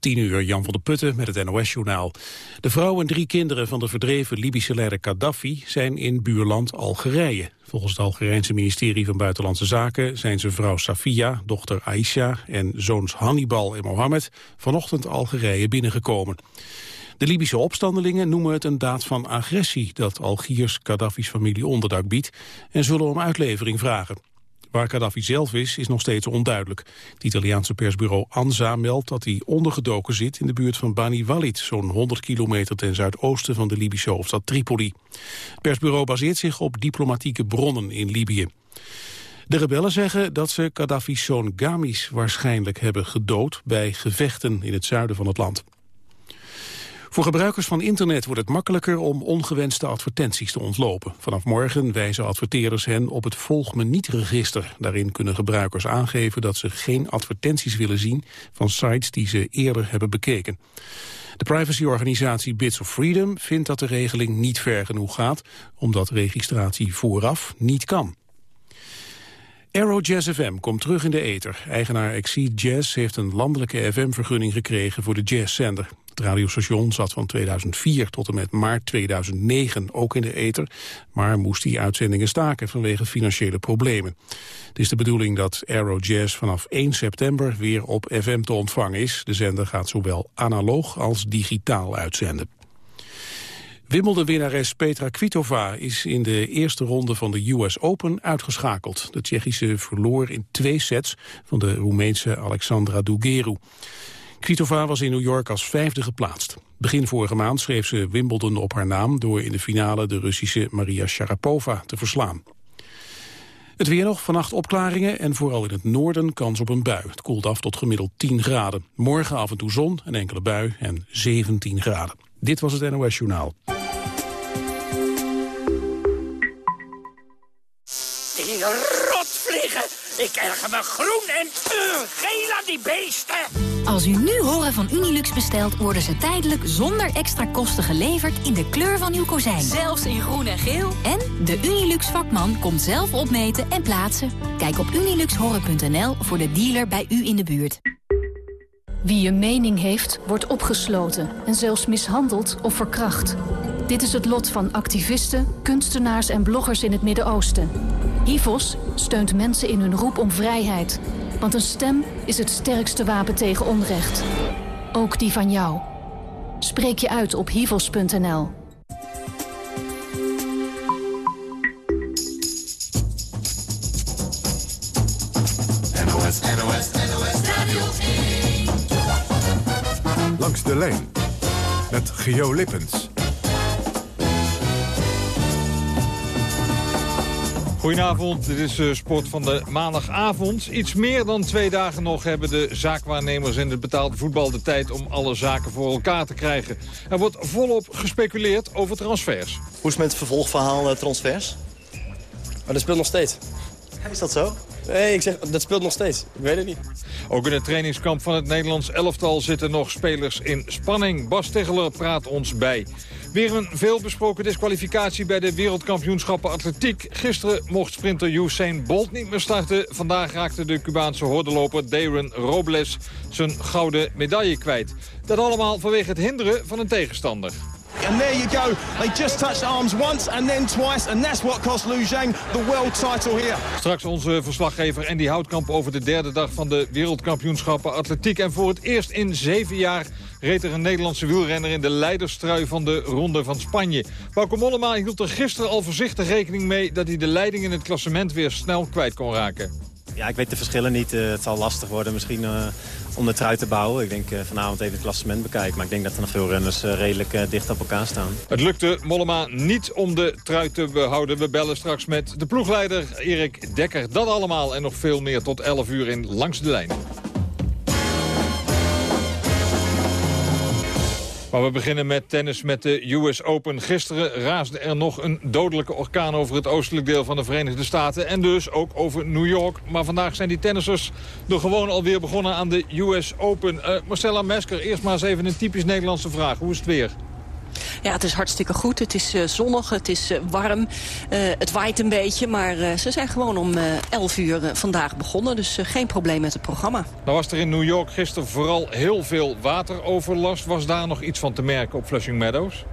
10 uur, Jan van der Putten met het NOS-journaal. De vrouw en drie kinderen van de verdreven Libische leider Gaddafi zijn in buurland Algerije. Volgens het Algerijnse ministerie van Buitenlandse Zaken zijn ze vrouw Safia, dochter Aisha en zoons Hannibal en Mohammed vanochtend Algerije binnengekomen. De Libische opstandelingen noemen het een daad van agressie dat Algiers Gaddafi's familie onderdak biedt en zullen om uitlevering vragen. Waar Gaddafi zelf is, is nog steeds onduidelijk. Het Italiaanse persbureau ANSA meldt dat hij ondergedoken zit in de buurt van Bani Walid, zo'n 100 kilometer ten zuidoosten van de Libische hoofdstad Tripoli. Het persbureau baseert zich op diplomatieke bronnen in Libië. De rebellen zeggen dat ze Gaddafi's zoon Gamis waarschijnlijk hebben gedood bij gevechten in het zuiden van het land. Voor gebruikers van internet wordt het makkelijker om ongewenste advertenties te ontlopen. Vanaf morgen wijzen adverteerders hen op het Volg me niet-register. Daarin kunnen gebruikers aangeven dat ze geen advertenties willen zien van sites die ze eerder hebben bekeken. De privacyorganisatie Bits of Freedom vindt dat de regeling niet ver genoeg gaat, omdat registratie vooraf niet kan. Aero Jazz FM komt terug in de ether. Eigenaar Exceed Jazz heeft een landelijke FM-vergunning gekregen voor de jazzzender. Het radiostation zat van 2004 tot en met maart 2009 ook in de ether, maar moest die uitzendingen staken vanwege financiële problemen. Het is de bedoeling dat Aero Jazz vanaf 1 september weer op FM te ontvangen is. De zender gaat zowel analoog als digitaal uitzenden. Wimbledon-winnares Petra Kvitova is in de eerste ronde van de US Open uitgeschakeld. De Tsjechische verloor in twee sets van de Roemeense Alexandra Dugeru. Kvitova was in New York als vijfde geplaatst. Begin vorige maand schreef ze Wimbledon op haar naam... door in de finale de Russische Maria Sharapova te verslaan. Het weer nog, vannacht opklaringen en vooral in het noorden kans op een bui. Het koelt af tot gemiddeld 10 graden. Morgen af en toe zon, een enkele bui en 17 graden. Dit was het NOS Journaal. Die rotvliegen! Ik erger me groen en uh, geel aan die beesten! Als u nu horen van Unilux bestelt, worden ze tijdelijk zonder extra kosten geleverd in de kleur van uw kozijn. Zelfs in groen en geel. En de Unilux vakman komt zelf opmeten en plaatsen. Kijk op uniluxhoren.nl voor de dealer bij u in de buurt. Wie een mening heeft, wordt opgesloten en zelfs mishandeld of verkracht. Dit is het lot van activisten, kunstenaars en bloggers in het Midden-Oosten. HIVOS steunt mensen in hun roep om vrijheid. Want een stem is het sterkste wapen tegen onrecht. Ook die van jou. Spreek je uit op hivos.nl. NOS, NOS, NOS Radio 1. Langs de lijn met Geo Lippens. Goedenavond, dit is uh, Sport van de maandagavond. Iets meer dan twee dagen nog hebben de zaakwaarnemers in het betaalde voetbal de tijd om alle zaken voor elkaar te krijgen. Er wordt volop gespeculeerd over transfers. Hoe is het met het vervolgverhaal uh, transfers? Maar dat speelt nog steeds. Is dat zo? Nee, ik zeg, dat speelt nog steeds. Ik weet het niet. Ook in het trainingskamp van het Nederlands elftal zitten nog spelers in spanning. Bas Tegeler praat ons bij. Weer een veelbesproken disqualificatie bij de wereldkampioenschappen atletiek. Gisteren mocht sprinter Usain Bolt niet meer starten. Vandaag raakte de Cubaanse hordenloper Darren Robles zijn gouden medaille kwijt. Dat allemaal vanwege het hinderen van een tegenstander. And there you go. They just touched arms once and then twice. And that's what cost Lu Zhang the world title here. Straks onze verslaggever Andy Houtkamp over de derde dag van de wereldkampioenschappen atletiek. En voor het eerst in zeven jaar reed er een Nederlandse wielrenner in de leiderstrui van de Ronde van Spanje. Bauke Mollema hield er gisteren al voorzichtig rekening mee dat hij de leiding in het klassement weer snel kwijt kon raken. Ja, ik weet de verschillen niet. Uh, het zal lastig worden misschien uh, om de trui te bouwen. Ik denk uh, vanavond even het klassement bekijken. Maar ik denk dat er nog veel renners redelijk dicht op elkaar staan. Het lukte Mollema niet om de trui te behouden. We bellen straks met de ploegleider Erik Dekker. Dat allemaal en nog veel meer tot 11 uur in Langs de Lijn. Maar we beginnen met tennis met de US Open. Gisteren raasde er nog een dodelijke orkaan over het oostelijk deel van de Verenigde Staten. En dus ook over New York. Maar vandaag zijn die tennissers er gewoon alweer begonnen aan de US Open. Uh, Marcella Mesker, eerst maar eens even een typisch Nederlandse vraag. Hoe is het weer? Ja, het is hartstikke goed. Het is uh, zonnig, het is uh, warm. Uh, het waait een beetje, maar ze zijn gewoon om 11 uur vandaag begonnen. Dus geen probleem met het programma. Nou was er in New York gisteren vooral heel veel wateroverlast. Was daar nog iets van te merken op Flushing Meadows?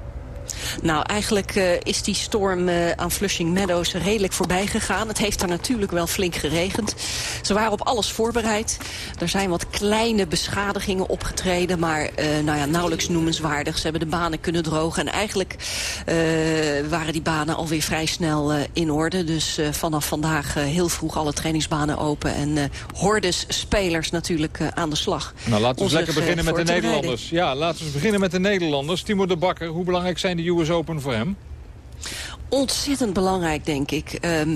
Nou, eigenlijk uh, is die storm uh, aan Flushing Meadows redelijk voorbij gegaan. Het heeft daar natuurlijk wel flink geregend. Ze waren op alles voorbereid. Er zijn wat kleine beschadigingen opgetreden, maar uh, nou ja, nauwelijks noemenswaardig. Ze hebben de banen kunnen drogen en eigenlijk waren die banen alweer vrij snel in orde. Dus vanaf vandaag heel vroeg alle trainingsbanen open en hordes spelers natuurlijk aan de slag. Nou, laten we lekker beginnen met de Nederlanders. Ja, laten we beginnen met de Nederlanders. Timo de Bakker, hoe belangrijk zijn US Open voor hem? Ontzettend belangrijk, denk ik. Um,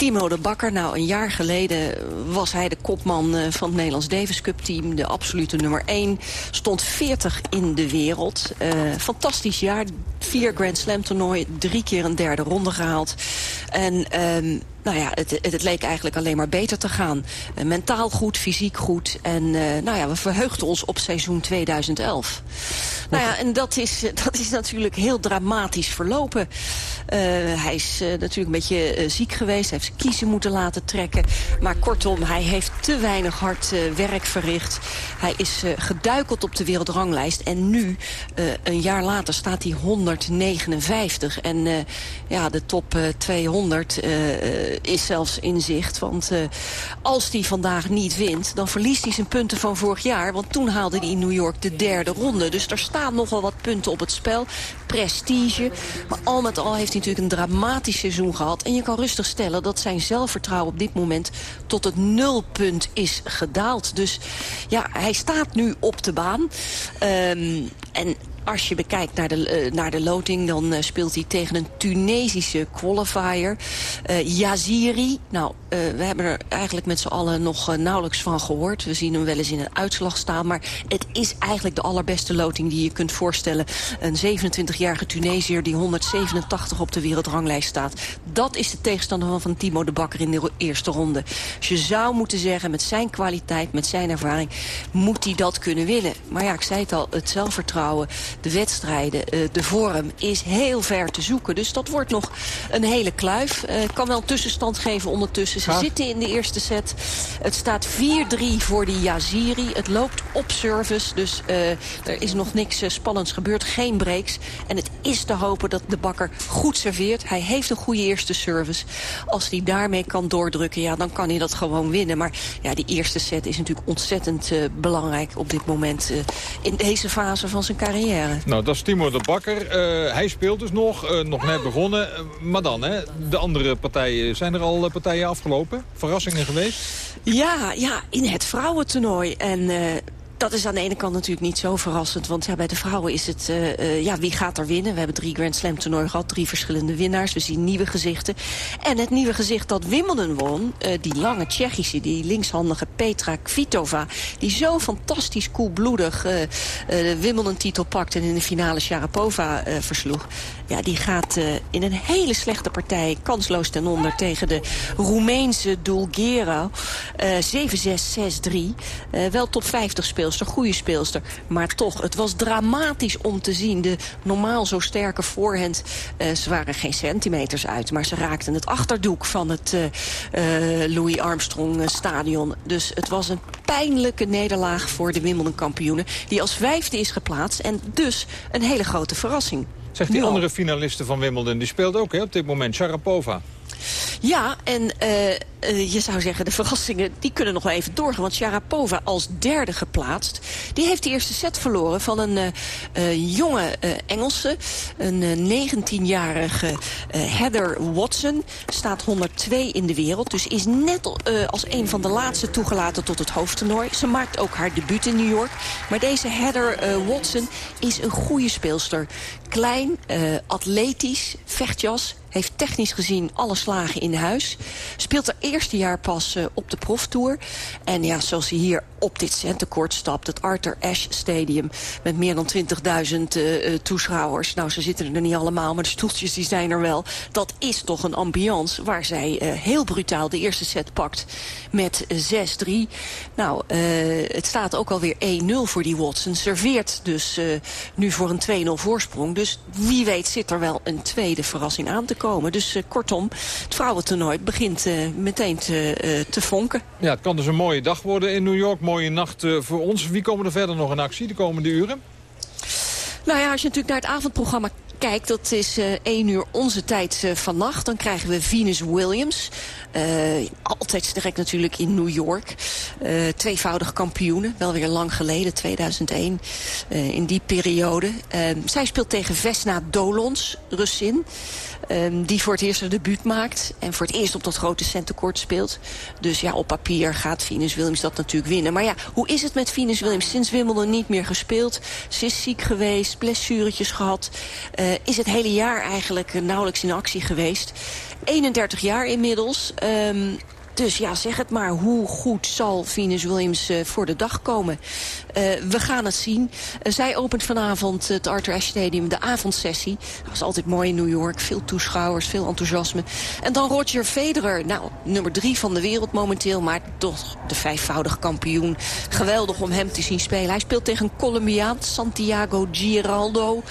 Timo de Bakker, nou een jaar geleden was hij de kopman eh, van het Nederlands Davis Cup team. De absolute nummer 1. Stond 40 in de wereld. Uh, fantastisch jaar. Vier Grand Slam toernooi. Drie keer een derde ronde gehaald. En um, nou ja, het, het, leek eigenlijk alleen maar beter te gaan. Uh, mentaal goed, fysiek goed. En uh, nou ja, we verheugden ons op seizoen 2011. Nou ja, en dat is, dat is natuurlijk heel dramatisch verlopen. Hij is natuurlijk een beetje ziek geweest. Hij heeft zijn kiezen moeten laten trekken. Maar kortom, hij heeft te weinig hard werk verricht. Hij is geduikeld op de wereldranglijst. En nu, een jaar later, staat hij 159. En ja, de top 200 eh, is zelfs in zicht. Want uh, als hij vandaag niet wint, dan verliest hij zijn punten van vorig jaar. Want toen haalde hij in New York de derde ronde. Dus er staan nogal wat punten op het spel. Prestige. Maar al met al heeft hij natuurlijk een dramatisch seizoen gehad. En je kan rustig stellen dat zijn zelfvertrouwen op dit moment tot het nulpunt is gedaald. Dus ja, hij staat nu op de baan. Um, en als je bekijkt naar de, uh, naar de loting, dan uh, speelt hij tegen een Tunesische qualifier. Uh, Yaziri. Nou, we hebben er eigenlijk met z'n allen nog nauwelijks van gehoord. We zien hem wel eens in een uitslag staan. Maar het is eigenlijk de allerbeste loting die je kunt voorstellen. Een 27-jarige Tunesiër die 187 op de wereldranglijst staat. Dat is de tegenstander van Timo de Bakker in de eerste ronde. Dus je zou moeten zeggen, met zijn kwaliteit, met zijn ervaring... moet hij dat kunnen winnen. Maar ja, ik zei het al, het zelfvertrouwen de wedstrijden, uh, de vorm is heel ver te zoeken. Dus dat wordt nog een hele kluif. Uh, kan wel tussenstand geven ondertussen. Ze zitten in de eerste set. Het staat 4-3 voor die Yaziri. Het loopt op service, dus uh, er is nog niks spannends gebeurd. Geen breaks. En het is te hopen dat de bakker goed serveert. Hij heeft een goede eerste service. Als hij daarmee kan doordrukken, ja, dan kan hij dat gewoon winnen. Maar ja, die eerste set is natuurlijk ontzettend belangrijk op dit moment. in deze fase van zijn carrière. Nou, dat is Timo de Bakker. Uh, hij speelt dus nog, uh, nog net begonnen. Uh, maar dan, hè, de andere partijen, zijn er al partijen afgelopen? Verrassingen geweest? Ja, ja in het vrouwentoernooi. En dat is aan de ene kant natuurlijk niet zo verrassend. Want ja, bij de vrouwen is het, uh, uh, ja, wie gaat er winnen? We hebben drie Grand Slam toernooien gehad, drie verschillende winnaars. We zien nieuwe gezichten. En het nieuwe gezicht dat Wimbledon won, uh, die lange Tsjechische, die linkshandige Petra Kvitova... die zo fantastisch koelbloedig de Wimbledon-titel pakt en in de finale Sharapova versloeg... Ja, die gaat in een hele slechte partij kansloos ten onder tegen de Roemeense Dulgera. 7-6, 6-3. wel top 50 speelt speelster, goede speelster. Maar toch, het was dramatisch om te zien. De normaal zo sterke voorhand, uh, ze waren geen centimeters uit... maar ze raakten het achterdoek van het uh, Louis Armstrong stadion. Dus het was een pijnlijke nederlaag voor de Wimbledon-kampioenen... die als vijfde is geplaatst en dus een hele grote verrassing. Zegt die andere finaliste van Wimbledon, die speelt ook hè, op dit moment, Sharapova. Ja, en uh, uh, je zou zeggen, de verrassingen die kunnen nog wel even doorgaan. Want Sharapova als derde geplaatst, die heeft de eerste set verloren van een uh, jonge Engelse. Een 19-jarige Heather Watson. Staat 102 in de wereld. Dus is net als een van de laatste toegelaten tot het hoofdtoernooi. Ze maakt ook haar debuut in New York. Maar deze Heather Watson is een goede speelster. Klein, atletisch, vechtjas, Heeft technisch gezien alle slagen in huis. Speelt er eerste jaar pas uh, op de proftour. En ja, zoals hij hier op dit centenkort stapt... het Arthur Ashe Stadium met meer dan 20.000 uh, toeschouwers. Nou, ze zitten er niet allemaal, maar de stoeltjes die zijn er wel. Dat is toch een ambiance waar zij heel brutaal de eerste set pakt met 6-3. Nou, het staat ook alweer 1-0 voor die Watson. Serveert dus nu voor een 2-0 voorsprong. Dus wie weet zit er wel een tweede verrassing aan te komen. Dus uh, kortom, het vrouwentoernooi begint meteen te, te vonken. Ja, het kan dus een mooie dag worden in New York. Mooie nacht voor ons. Wie komen er verder nog in actie de komende uren? Nou ja, als je natuurlijk naar het avondprogramma kijkt, dat is uh, 1 uur onze tijd uh, vannacht. Dan krijgen we Venus Williams. Uh, altijd sterk natuurlijk in New York. Tweevoudig kampioene, wel weer lang geleden, 2001. Uh, in die periode. zij speelt tegen Vesna Dolons, Russin. Um, die voor het eerst een debuut maakt. En voor het eerst op dat grote centekort speelt. Dus ja, op papier gaat Venus Williams dat natuurlijk winnen. Maar ja, hoe is het met Venus Williams? Sinds Wimbledon niet meer gespeeld. Ze is ziek geweest, blessuretjes gehad. Is het hele jaar eigenlijk nauwelijks in actie geweest. 31 jaar inmiddels. Um, dus ja, zeg het maar. Hoe goed zal Venus Williams uh, voor de dag komen? Uh, we gaan het zien. Uh, zij opent vanavond het Arthur Ashe Stadium, de avondsessie. Dat is altijd mooi in New York. Veel toeschouwers, veel enthousiasme. En dan Roger Federer. Nou, nummer drie van de wereld momenteel. Maar toch de vijfvoudig kampioen. Geweldig om hem te zien spelen. Hij speelt tegen een Colombiaan, Santiago Giraldo.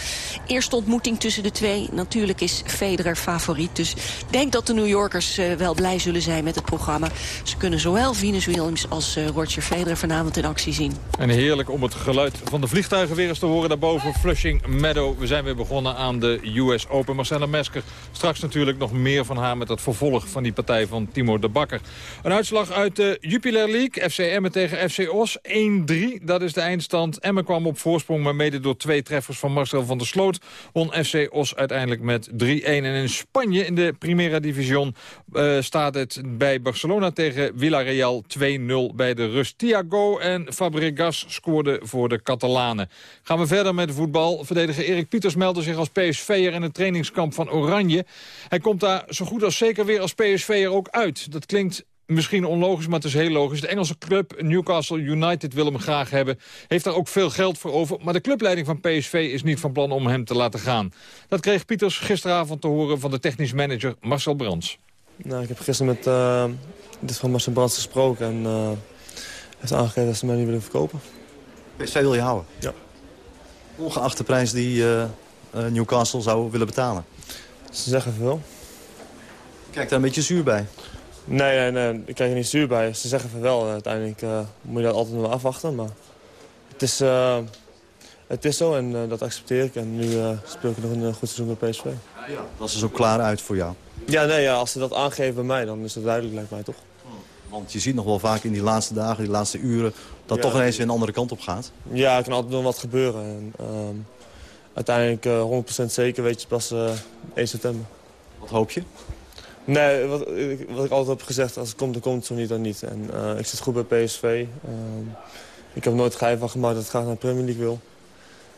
Eerste ontmoeting tussen de twee. Natuurlijk is Federer favoriet. Dus ik denk dat de New Yorkers wel blij zullen zijn met het programma. Ze kunnen zowel Venus Williams als uh, Roger Federer vanavond in actie zien. En heerlijk om het geluid van de vliegtuigen weer eens te horen daarboven. Flushing Meadow. We zijn weer begonnen aan de US Open. Marcella Mesker. Straks natuurlijk nog meer van haar met het vervolg van die partij van Timo de Bakker. Een uitslag uit de Jupiler League. FC Emmen tegen FC Os. 1-3. Dat is de eindstand. Emmen kwam op voorsprong, maar mede door twee treffers van Marcel van der Sloot. Won FC Os uiteindelijk met 3-1. En in Spanje, in de Primera Division, uh, staat het bij Barcelona Barcelona tegen Villarreal 2-0 bij de rust. Thiago en Fabregas scoorden voor de Catalanen. Gaan we verder met voetbal. Verdediger Erik Pieters meldde zich als PSV'er in het trainingskamp van Oranje. Hij komt daar zo goed als zeker weer als PSV'er ook uit. Dat klinkt misschien onlogisch, maar het is heel logisch. De Engelse club Newcastle United wil hem graag hebben. Heeft daar ook veel geld voor over. Maar de clubleiding van PSV is niet van plan om hem te laten gaan. Dat kreeg Pieters gisteravond te horen van de technisch manager Marcel Brands. Nou, ik heb gisteren met uh, dit van Marcel Brands gesproken en uh, heeft aangegeven dat ze mij niet willen verkopen. PSV wil je houden? Ja. Ongeacht de prijs die uh, Newcastle zou willen betalen? Ze zeggen veel. Kijk daar een beetje zuur bij? Nee, nee, nee, ik kijk er niet zuur bij. Ze zeggen van wel. Uiteindelijk moet je dat altijd nog afwachten. Maar het is, het is zo en dat accepteer ik. En nu speel ik nog een goed seizoen bij PSV. Ja, dat is dus ook klaar uit voor jou? Ja, nee, ja, als ze dat aangeven bij mij, dan is het duidelijk, lijkt mij toch. Want je ziet nog wel vaak in die laatste dagen, die laatste uren... dat ja, toch ineens weer een andere kant op gaat. Ja, er kan altijd nog wat gebeuren. En, um, uiteindelijk uh, 100% zeker weet je pas uh, 1 september. Wat hoop je? Nee, wat, wat ik altijd heb gezegd, als het komt, dan komt het zo niet, dan niet. En uh, ik zit goed bij PSV. Um, ik heb nooit geheim van gemaakt dat ik graag naar de Premier League wil.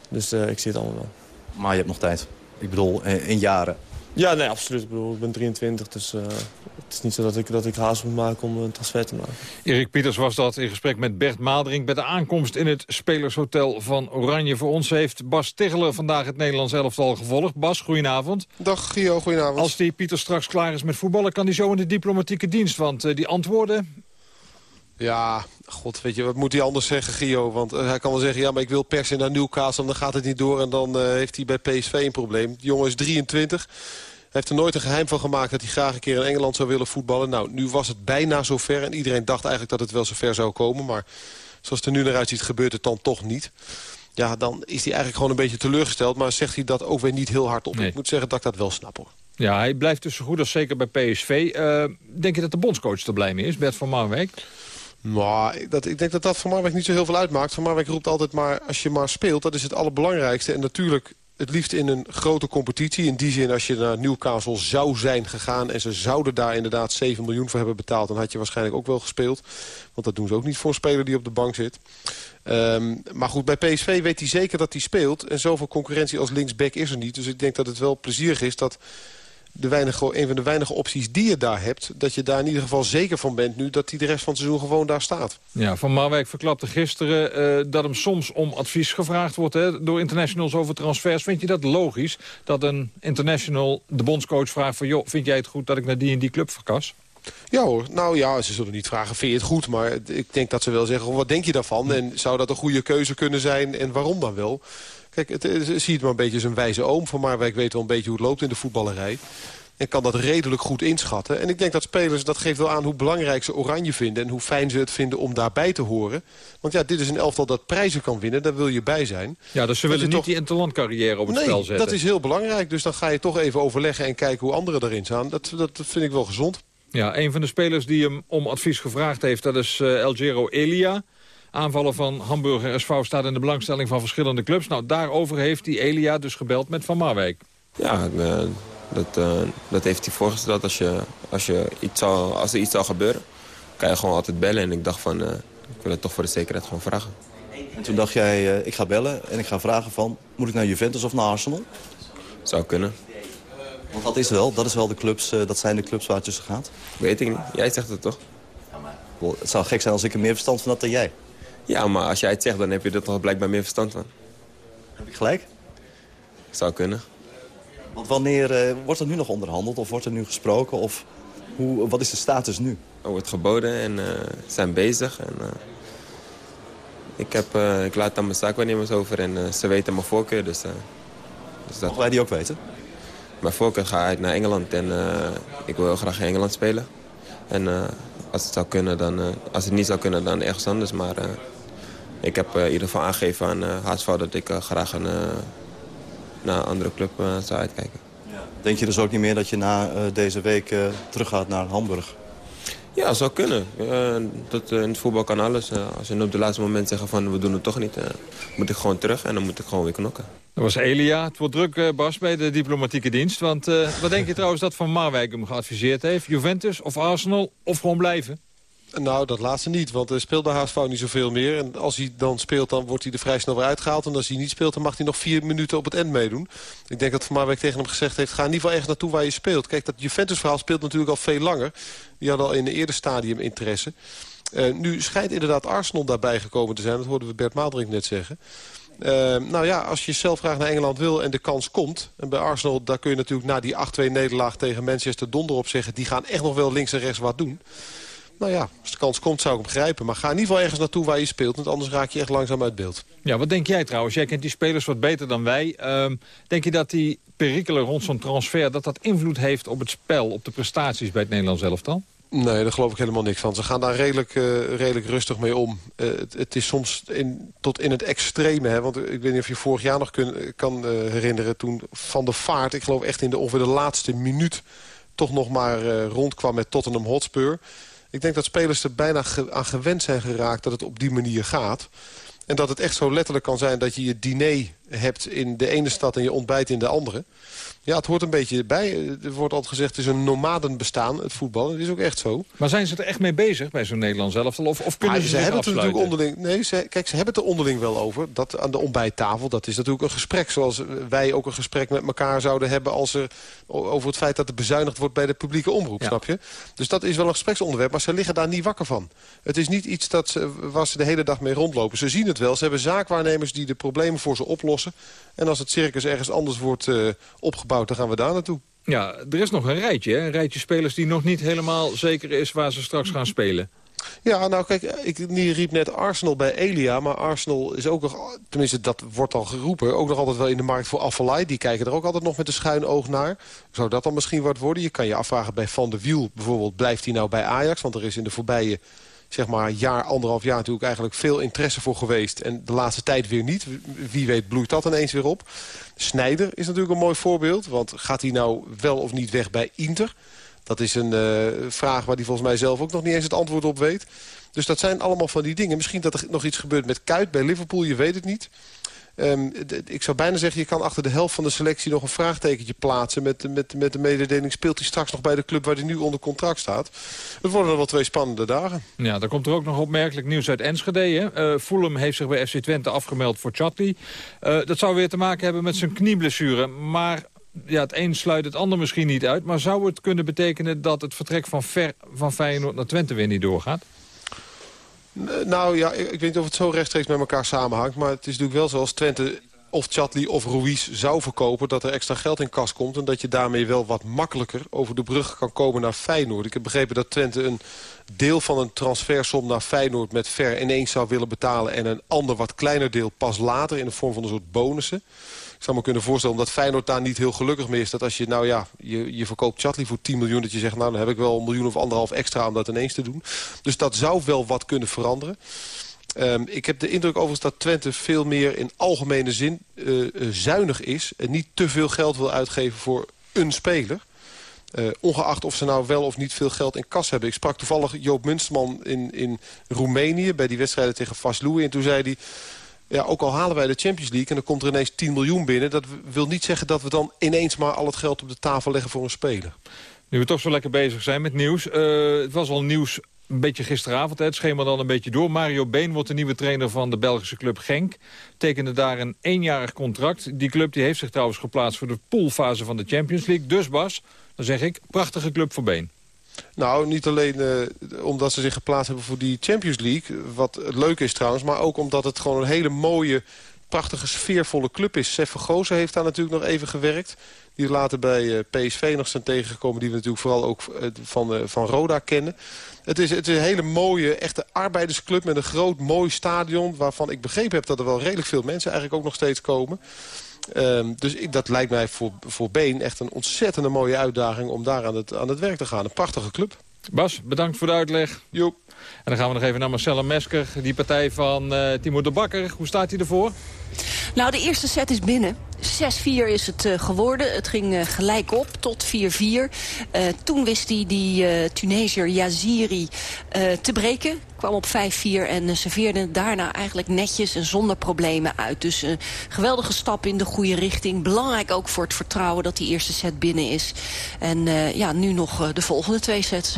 Dus ik zie het allemaal wel. Maar je hebt nog tijd. Ik bedoel, in jaren. Ja, nee, absoluut. Ik bedoel, ik ben 23, dus uh, het is niet zo dat ik, dat ik haast moet maken om een transfer te maken. Erik Pieters was dat in gesprek met Bert Madering... bij de aankomst in het Spelershotel van Oranje. Voor ons heeft Bas Tegeler vandaag het Nederlands elftal gevolgd. Bas, goedenavond. Dag, Gio, goedenavond. Als die Pieters straks klaar is met voetballen... kan hij zo in de diplomatieke dienst, want uh, die antwoorden... Ja, god, weet je, wat moet hij anders zeggen, Gio? Want uh, hij kan wel zeggen, ja, maar ik wil per se naar Newcastle... en dan gaat het niet door en dan uh, heeft hij bij PSV een probleem. Die jongen is 23. Hij heeft er nooit een geheim van gemaakt dat hij graag een keer in Engeland zou willen voetballen. Nou, nu was het bijna zover en iedereen dacht eigenlijk dat het wel zover zou komen. Maar zoals het er nu naar uitziet, gebeurt het dan toch niet. Ja, dan is hij eigenlijk gewoon een beetje teleurgesteld. Maar zegt hij dat ook weer niet heel hard op. Nee. Ik moet zeggen dat ik dat wel snap, hoor. Ja, hij blijft dus zo goed als zeker bij PSV. Uh, denk je dat de bondscoach er blij mee is, Bert van Marwijk? Nou, dat, ik denk dat dat van Marwijk niet zo heel veel uitmaakt. Van Marwijk roept altijd maar, als je maar speelt, dat is het allerbelangrijkste. En natuurlijk het liefst in een grote competitie. In die zin, als je naar Newcastle zou zijn gegaan... en ze zouden daar inderdaad 7 miljoen voor hebben betaald... dan had je waarschijnlijk ook wel gespeeld. Want dat doen ze ook niet voor een speler die op de bank zit. Um, maar goed, bij PSV weet hij zeker dat hij speelt. En zoveel concurrentie als linksback is er niet. Dus ik denk dat het wel plezierig is dat de weinige, een van de weinige opties die je daar hebt... dat je daar in ieder geval zeker van bent nu dat hij de rest van het seizoen gewoon daar staat. Ja, Van Marwijk verklapte gisteren uh, dat hem soms om advies gevraagd wordt hè, door internationals over transfers. Vind je dat logisch dat een international de bondscoach vraagt van... joh, vind jij het goed dat ik naar die en die club verkas? Ja hoor, nou ja, ze zullen niet vragen, vind je het goed? Maar ik denk dat ze wel zeggen, wat denk je daarvan? En zou dat een goede keuze kunnen zijn en waarom dan wel? Kijk, het, het, zie het maar een beetje als een wijze oom van Marwijk weet wel een beetje hoe het loopt in de voetballerij. En kan dat redelijk goed inschatten. En ik denk dat spelers, dat geeft wel aan hoe belangrijk ze Oranje vinden... en hoe fijn ze het vinden om daarbij te horen. Want ja, dit is een elftal dat prijzen kan winnen, daar wil je bij zijn. Ja, dus ze willen niet toch... die interlandcarrière op het nee, spel zetten. dat is heel belangrijk. Dus dan ga je toch even overleggen en kijken hoe anderen erin staan. Dat, dat vind ik wel gezond. Ja, een van de spelers die hem om advies gevraagd heeft... dat is uh, Elgero Elia. Aanvallen van Hamburger SV staat in de belangstelling van verschillende clubs. Nou, daarover heeft die Elia dus gebeld met Van Marwijk. Ja, uh, dat, uh, dat heeft hij voorgesteld. Als, je, als, je iets zou, als er iets zou gebeuren, kan je gewoon altijd bellen. En ik dacht van, ik wil het toch voor de zekerheid gewoon vragen. En toen dacht jij, ik ga bellen en ik ga vragen van... moet ik naar Juventus of naar Arsenal? Zou kunnen. Want dat is wel, dat is wel de clubs, dat zijn de clubs waar het tussen gaat. Weet ik niet. Jij zegt het toch? Het zou gek zijn als ik er meer verstand van had dan jij. Ja, maar als jij het zegt, dan heb je er toch blijkbaar meer verstand van. Heb ik gelijk? Zou kunnen. Want wanneer uh, wordt er nu nog onderhandeld of wordt er nu gesproken? Of hoe, wat is de status nu? Er wordt geboden en uh, zijn bezig. En, ik, heb, ik laat daar mijn zaakwaarnemers over en ze weten mijn voorkeur. Dus, dus dat... Wij die ook weten? Mijn voorkeur ga uit naar Engeland en ik wil heel graag in Engeland spelen. En als het zou kunnen, dan, uh, als het niet zou kunnen, dan ergens anders. Maar ik heb in ieder geval aangegeven aan HSV dat ik graag een, naar een andere club zou uitkijken. Denk je dus ook niet meer dat je na deze week teruggaat naar Hamburg? Ja, zou kunnen. dat, in het voetbal kan alles. als ze op het laatste moment zeggen van we doen het toch niet, moet ik gewoon terug en dan moet ik gewoon weer knokken. Dat was Elia. Het wordt druk, Bas, bij de diplomatieke dienst. Want wat denk je trouwens dat Van Marwijk hem geadviseerd heeft? Juventus of Arsenal of gewoon blijven? Nou, dat laatste niet, want er speelt bij HSV niet zoveel meer. En als hij dan speelt, dan wordt hij er vrij snel weer uitgehaald. En als hij niet speelt, dan mag hij nog vier minuten op het end meedoen. Ik denk dat Van Marwijk tegen hem gezegd heeft... ga in ieder geval ergens naartoe waar je speelt. Kijk, dat Juventus-verhaal speelt natuurlijk al veel langer. Die had al in een eerder stadium interesse. Uh, nu schijnt inderdaad Arsenal daarbij gekomen te zijn. Dat hoorden we Bert Maalderink net zeggen. Uh, nou ja, als je zelf graag naar Engeland wil en de kans komt... en bij Arsenal, daar kun je natuurlijk na die 8-2-nederlaag tegen Manchester donder op zeggen... die gaan echt nog wel links en rechts wat doen. Nou ja, als de kans komt zou ik hem begrijpen. Maar ga in ieder geval ergens naartoe waar je speelt... want anders raak je echt langzaam uit beeld. Ja, wat denk jij trouwens? Jij kent die spelers wat beter dan wij. Uh, denk je dat die perikelen rond zo'n transfer... dat dat invloed heeft op het spel, op de prestaties bij het Nederlands elftal? Nee, daar geloof ik helemaal niks van. Ze gaan daar redelijk, uh, redelijk rustig mee om. Uh, het, het, is soms in, tot in het extreme. Hè? Want ik weet niet of je vorig jaar nog kun, kan uh, herinneren... toen Van de Vaart, ik geloof echt in de, ongeveer de laatste minuut... toch nog maar rondkwam met Tottenham Hotspur. Ik denk dat spelers er bijna aan gewend zijn geraakt... dat het op die manier gaat. En dat het echt zo letterlijk kan zijn dat je je diner hebt in de ene stad... en je ontbijt in de andere... Ja, het hoort een beetje bij. Er wordt altijd gezegd, het is een nomadenbestaan, het voetbal. Dat is ook echt zo. Maar zijn ze er echt mee bezig bij zo'n Nederlands elftal? Of, of kunnen ah, ze, ze hebben het er natuurlijk onderling. Nee, ze, kijk, ze hebben het er onderling wel over. Dat aan de ontbijttafel, dat is natuurlijk een gesprek. Zoals wij ook een gesprek met elkaar zouden hebben... Als er, over het feit dat er bezuinigd wordt bij de publieke omroep, snap je? Dus dat is wel een gespreksonderwerp, maar ze liggen daar niet wakker van. Het is niet iets dat ze, waar ze de hele dag mee rondlopen. Ze zien het wel. Ze hebben zaakwaarnemers die de problemen voor ze oplossen. En als het circus ergens anders wordt uh, opgebouwd, dan gaan we daar naartoe. Ja, er is nog een rijtje, hè? een rijtje spelers die nog niet helemaal zeker is waar ze straks gaan spelen. Ja, nou kijk, ik riep net Arsenal bij Elia. Maar Arsenal is ook nog, tenminste dat wordt al geroepen... ook nog altijd wel in de markt voor Afvalai. Die kijken er ook altijd nog met een schuin oog naar. Zou dat dan misschien wat worden? Je kan je afvragen bij Van der Wiel bijvoorbeeld... blijft hij nou bij Ajax? Want er is in de voorbije zeg maar, jaar, anderhalf jaar natuurlijk eigenlijk veel interesse voor geweest. En de laatste tijd weer niet. Wie weet bloeit dat ineens weer op. Snijder is natuurlijk een mooi voorbeeld. Want gaat hij nou wel of niet weg bij Inter? Dat is een uh, vraag waar hij volgens mij zelf ook nog niet eens het antwoord op weet. Dus dat zijn allemaal van die dingen. Misschien dat er nog iets gebeurt met Kuit bij Liverpool, je weet het niet. Um, ik zou bijna zeggen, je kan achter de helft van de selectie nog een vraagtekentje plaatsen... met, met, met de mededeling, speelt hij straks nog bij de club waar hij nu onder contract staat. Het worden wel twee spannende dagen. Ja, dan komt er ook nog opmerkelijk nieuws uit Enschede. Hè? Uh, Fulham heeft zich bij FC Twente afgemeld voor Chatley. Uh, dat zou weer te maken hebben met zijn knieblessure. Maar ja, het een sluit het ander misschien niet uit... maar zou het kunnen betekenen dat het vertrek van, Ver, van Feyenoord naar Twente weer niet doorgaat? Nou ja, ik weet niet of het zo rechtstreeks met elkaar samenhangt. Maar het is natuurlijk wel zoals Twente of Chatli of Ruiz zou verkopen... dat er extra geld in kas komt... en dat je daarmee wel wat makkelijker over de brug kan komen naar Feyenoord. Ik heb begrepen dat Twente een deel van een transfersom naar Feyenoord... met ver ineens zou willen betalen... en een ander wat kleiner deel pas later in de vorm van een soort bonussen. Zou me kunnen voorstellen, omdat Feyenoord daar niet heel gelukkig mee is... dat als je, nou ja, je, je verkoopt Chatli voor 10 miljoen... dat je zegt, nou dan heb ik wel een miljoen of anderhalf extra om dat ineens te doen. Dus dat zou wel wat kunnen veranderen. Um, ik heb de indruk overigens dat Twente veel meer in algemene zin uh, zuinig is... en niet te veel geld wil uitgeven voor een speler. Uh, ongeacht of ze nou wel of niet veel geld in kas hebben. Ik sprak toevallig Joop Munsterman in, in Roemenië... bij die wedstrijden tegen Vaslui. En toen zei hij... Ja, ook al halen wij de Champions League en dan komt er ineens 10 miljoen binnen... dat wil niet zeggen dat we dan ineens maar al het geld op de tafel leggen voor een speler. Nu we toch zo lekker bezig zijn met nieuws. Uh, het was al nieuws een beetje gisteravond, het schema dan een beetje door. Mario Been wordt de nieuwe trainer van de Belgische club Genk. Tekende daar een eenjarig contract. Die club die heeft zich trouwens geplaatst voor de poolfase van de Champions League. Dus Bas, dan zeg ik, prachtige club voor Been. Nou, niet alleen uh, omdat ze zich geplaatst hebben voor die Champions League. Wat leuk is trouwens. Maar ook omdat het gewoon een hele mooie, prachtige, sfeervolle club is. Sef heeft daar natuurlijk nog even gewerkt. Die later bij uh, PSV nog zijn tegengekomen. Die we natuurlijk vooral ook uh, van, van Roda kennen. Het is, het is een hele mooie, echte arbeidersclub met een groot, mooi stadion... waarvan ik begrepen heb dat er wel redelijk veel mensen eigenlijk ook nog steeds komen. Um, dus ik, dat lijkt mij voor, voor Been echt een ontzettende mooie uitdaging... om daar aan het, aan het werk te gaan. Een prachtige club. Bas, bedankt voor de uitleg. Joep. En dan gaan we nog even naar Marcella Mesker, die partij van uh, Timo de Bakker. Hoe staat hij ervoor? Nou, de eerste set is binnen. 6-4 is het uh, geworden. Het ging uh, gelijk op tot 4-4. Uh, toen wist hij die Tunesiër Yaziri te breken. Kwam op 5-4 en serveerde daarna eigenlijk netjes en zonder problemen uit. Dus een geweldige stap in de goede richting. Belangrijk ook voor het vertrouwen dat die eerste set binnen is. En ja, nu nog de volgende twee sets.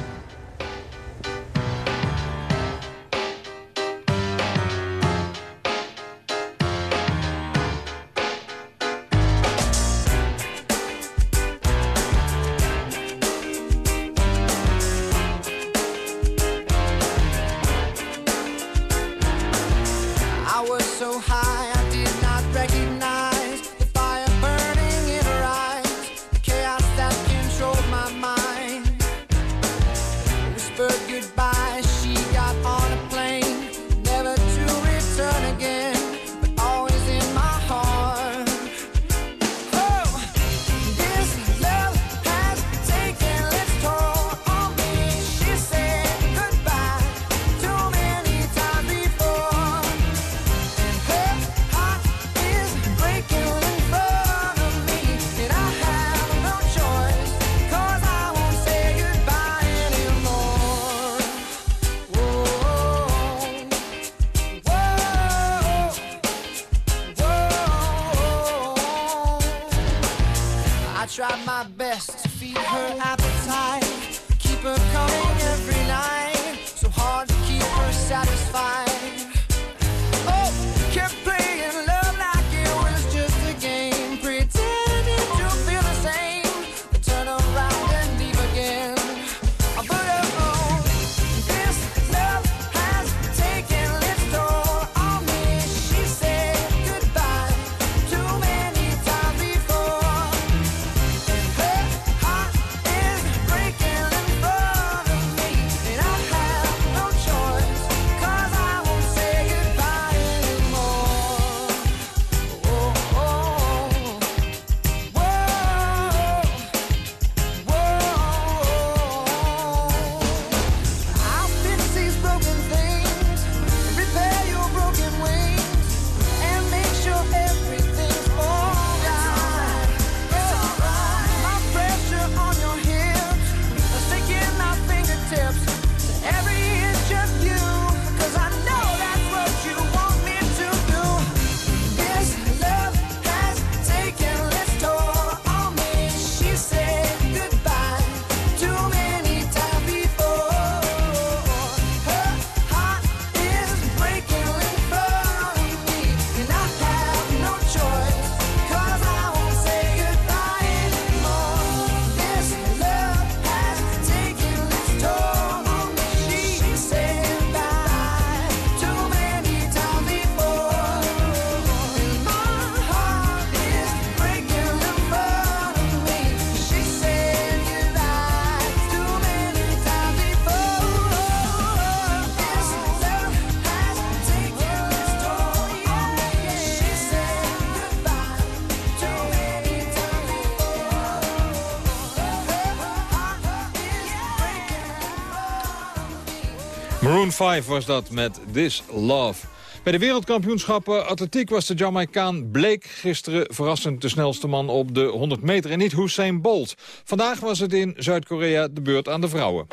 5 was dat met This Love. Bij de wereldkampioenschappen atletiek was de Jamaicaan Blake gisteren verrassend de snelste man op de 100 meter en niet Hussein Bolt. Vandaag was het in Zuid-Korea de beurt aan de vrouwen.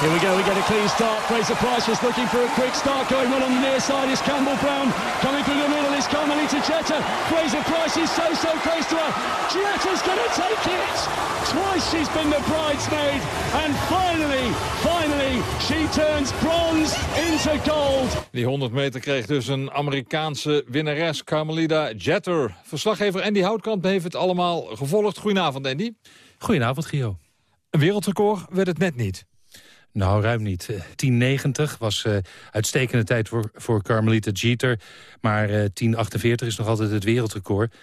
Here we go, we get a clean start. Fraser Price was looking for a quick start. Going on on the near side is Campbell Brown. Coming through the Carmelita Jetta. Fraser Price is so, so close to her. Jetta's going to take it. Twice she's been the bridesmaid. And finally, finally, she turns bronze into gold. Die 100 meter kreeg dus een Amerikaanse winnares, Carmelita Jetter. Verslaggever Andy Houtkamp heeft het allemaal gevolgd. Goedenavond, Andy. Goedenavond, Gio. Een wereldrecord werd het net niet. Nou, ruim niet. 10.90 was uh, uitstekende tijd voor, voor Carmelita Jeter. Maar uh, 10.48 is nog altijd het wereldrecord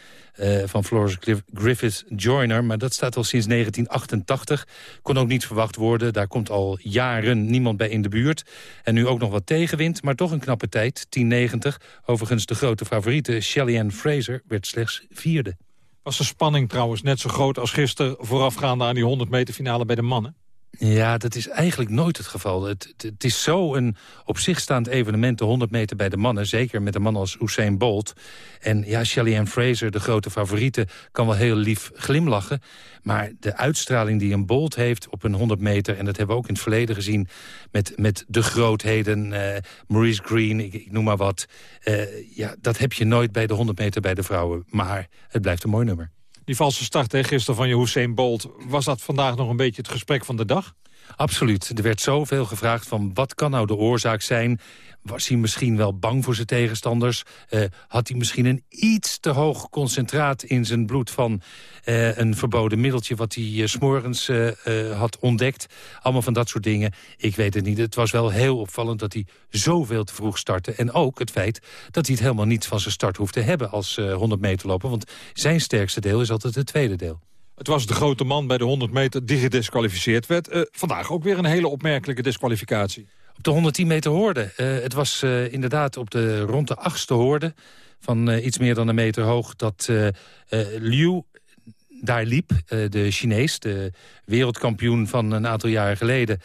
van Florence Griffith Joyner. Maar dat staat al sinds 1988. Kon ook niet verwacht worden. Daar komt al jaren niemand bij in de buurt. En nu ook nog wat tegenwind, maar toch een knappe tijd. 10.90. Overigens de grote favoriete Shelly-Ann Fraser werd slechts vierde. Was de spanning trouwens net zo groot als gisteren... voorafgaande aan die 100 meter finale bij de mannen? Ja, dat is eigenlijk nooit het geval. Het, het, het is zo een op zich staand evenement, de 100 meter bij de mannen. Zeker met een man als Usain Bolt. En ja, Shelly-Ann Fraser, de grote favoriete, kan wel heel lief glimlachen. Maar de uitstraling die een Bolt heeft op een 100 meter... en dat hebben we ook in het verleden gezien met, met de grootheden... Uh, Maurice Green, ik, noem maar wat. Uh, ja, dat heb je nooit bij de 100 meter bij de vrouwen. Maar het blijft een mooi nummer. Die valse start hè, gisteren van je Hussein Bolt... was dat vandaag nog een beetje het gesprek van de dag? Absoluut. Er werd zoveel gevraagd van wat kan nou de oorzaak zijn... Was hij misschien wel bang voor zijn tegenstanders? Uh, had hij misschien een iets te hoog concentraat in zijn bloed... van uh, een verboden middeltje wat hij uh, smorgens had ontdekt? Allemaal van dat soort dingen. Ik weet het niet. Het was wel heel opvallend dat hij zoveel te vroeg startte. En ook het feit dat hij het helemaal niet van zijn start hoeft te hebben... als 100 meter lopen. Want zijn sterkste deel is altijd het tweede deel. Het was de grote man bij de 100 meter die gedisqualificeerd werd. vandaag ook weer een hele opmerkelijke disqualificatie. Op de 110 meter hoorde. Uh, het was uh, inderdaad op de rond de achtste hoorde... van iets meer dan een meter hoog... dat Liu daar liep, de Chinees, de wereldkampioen van een aantal jaren geleden...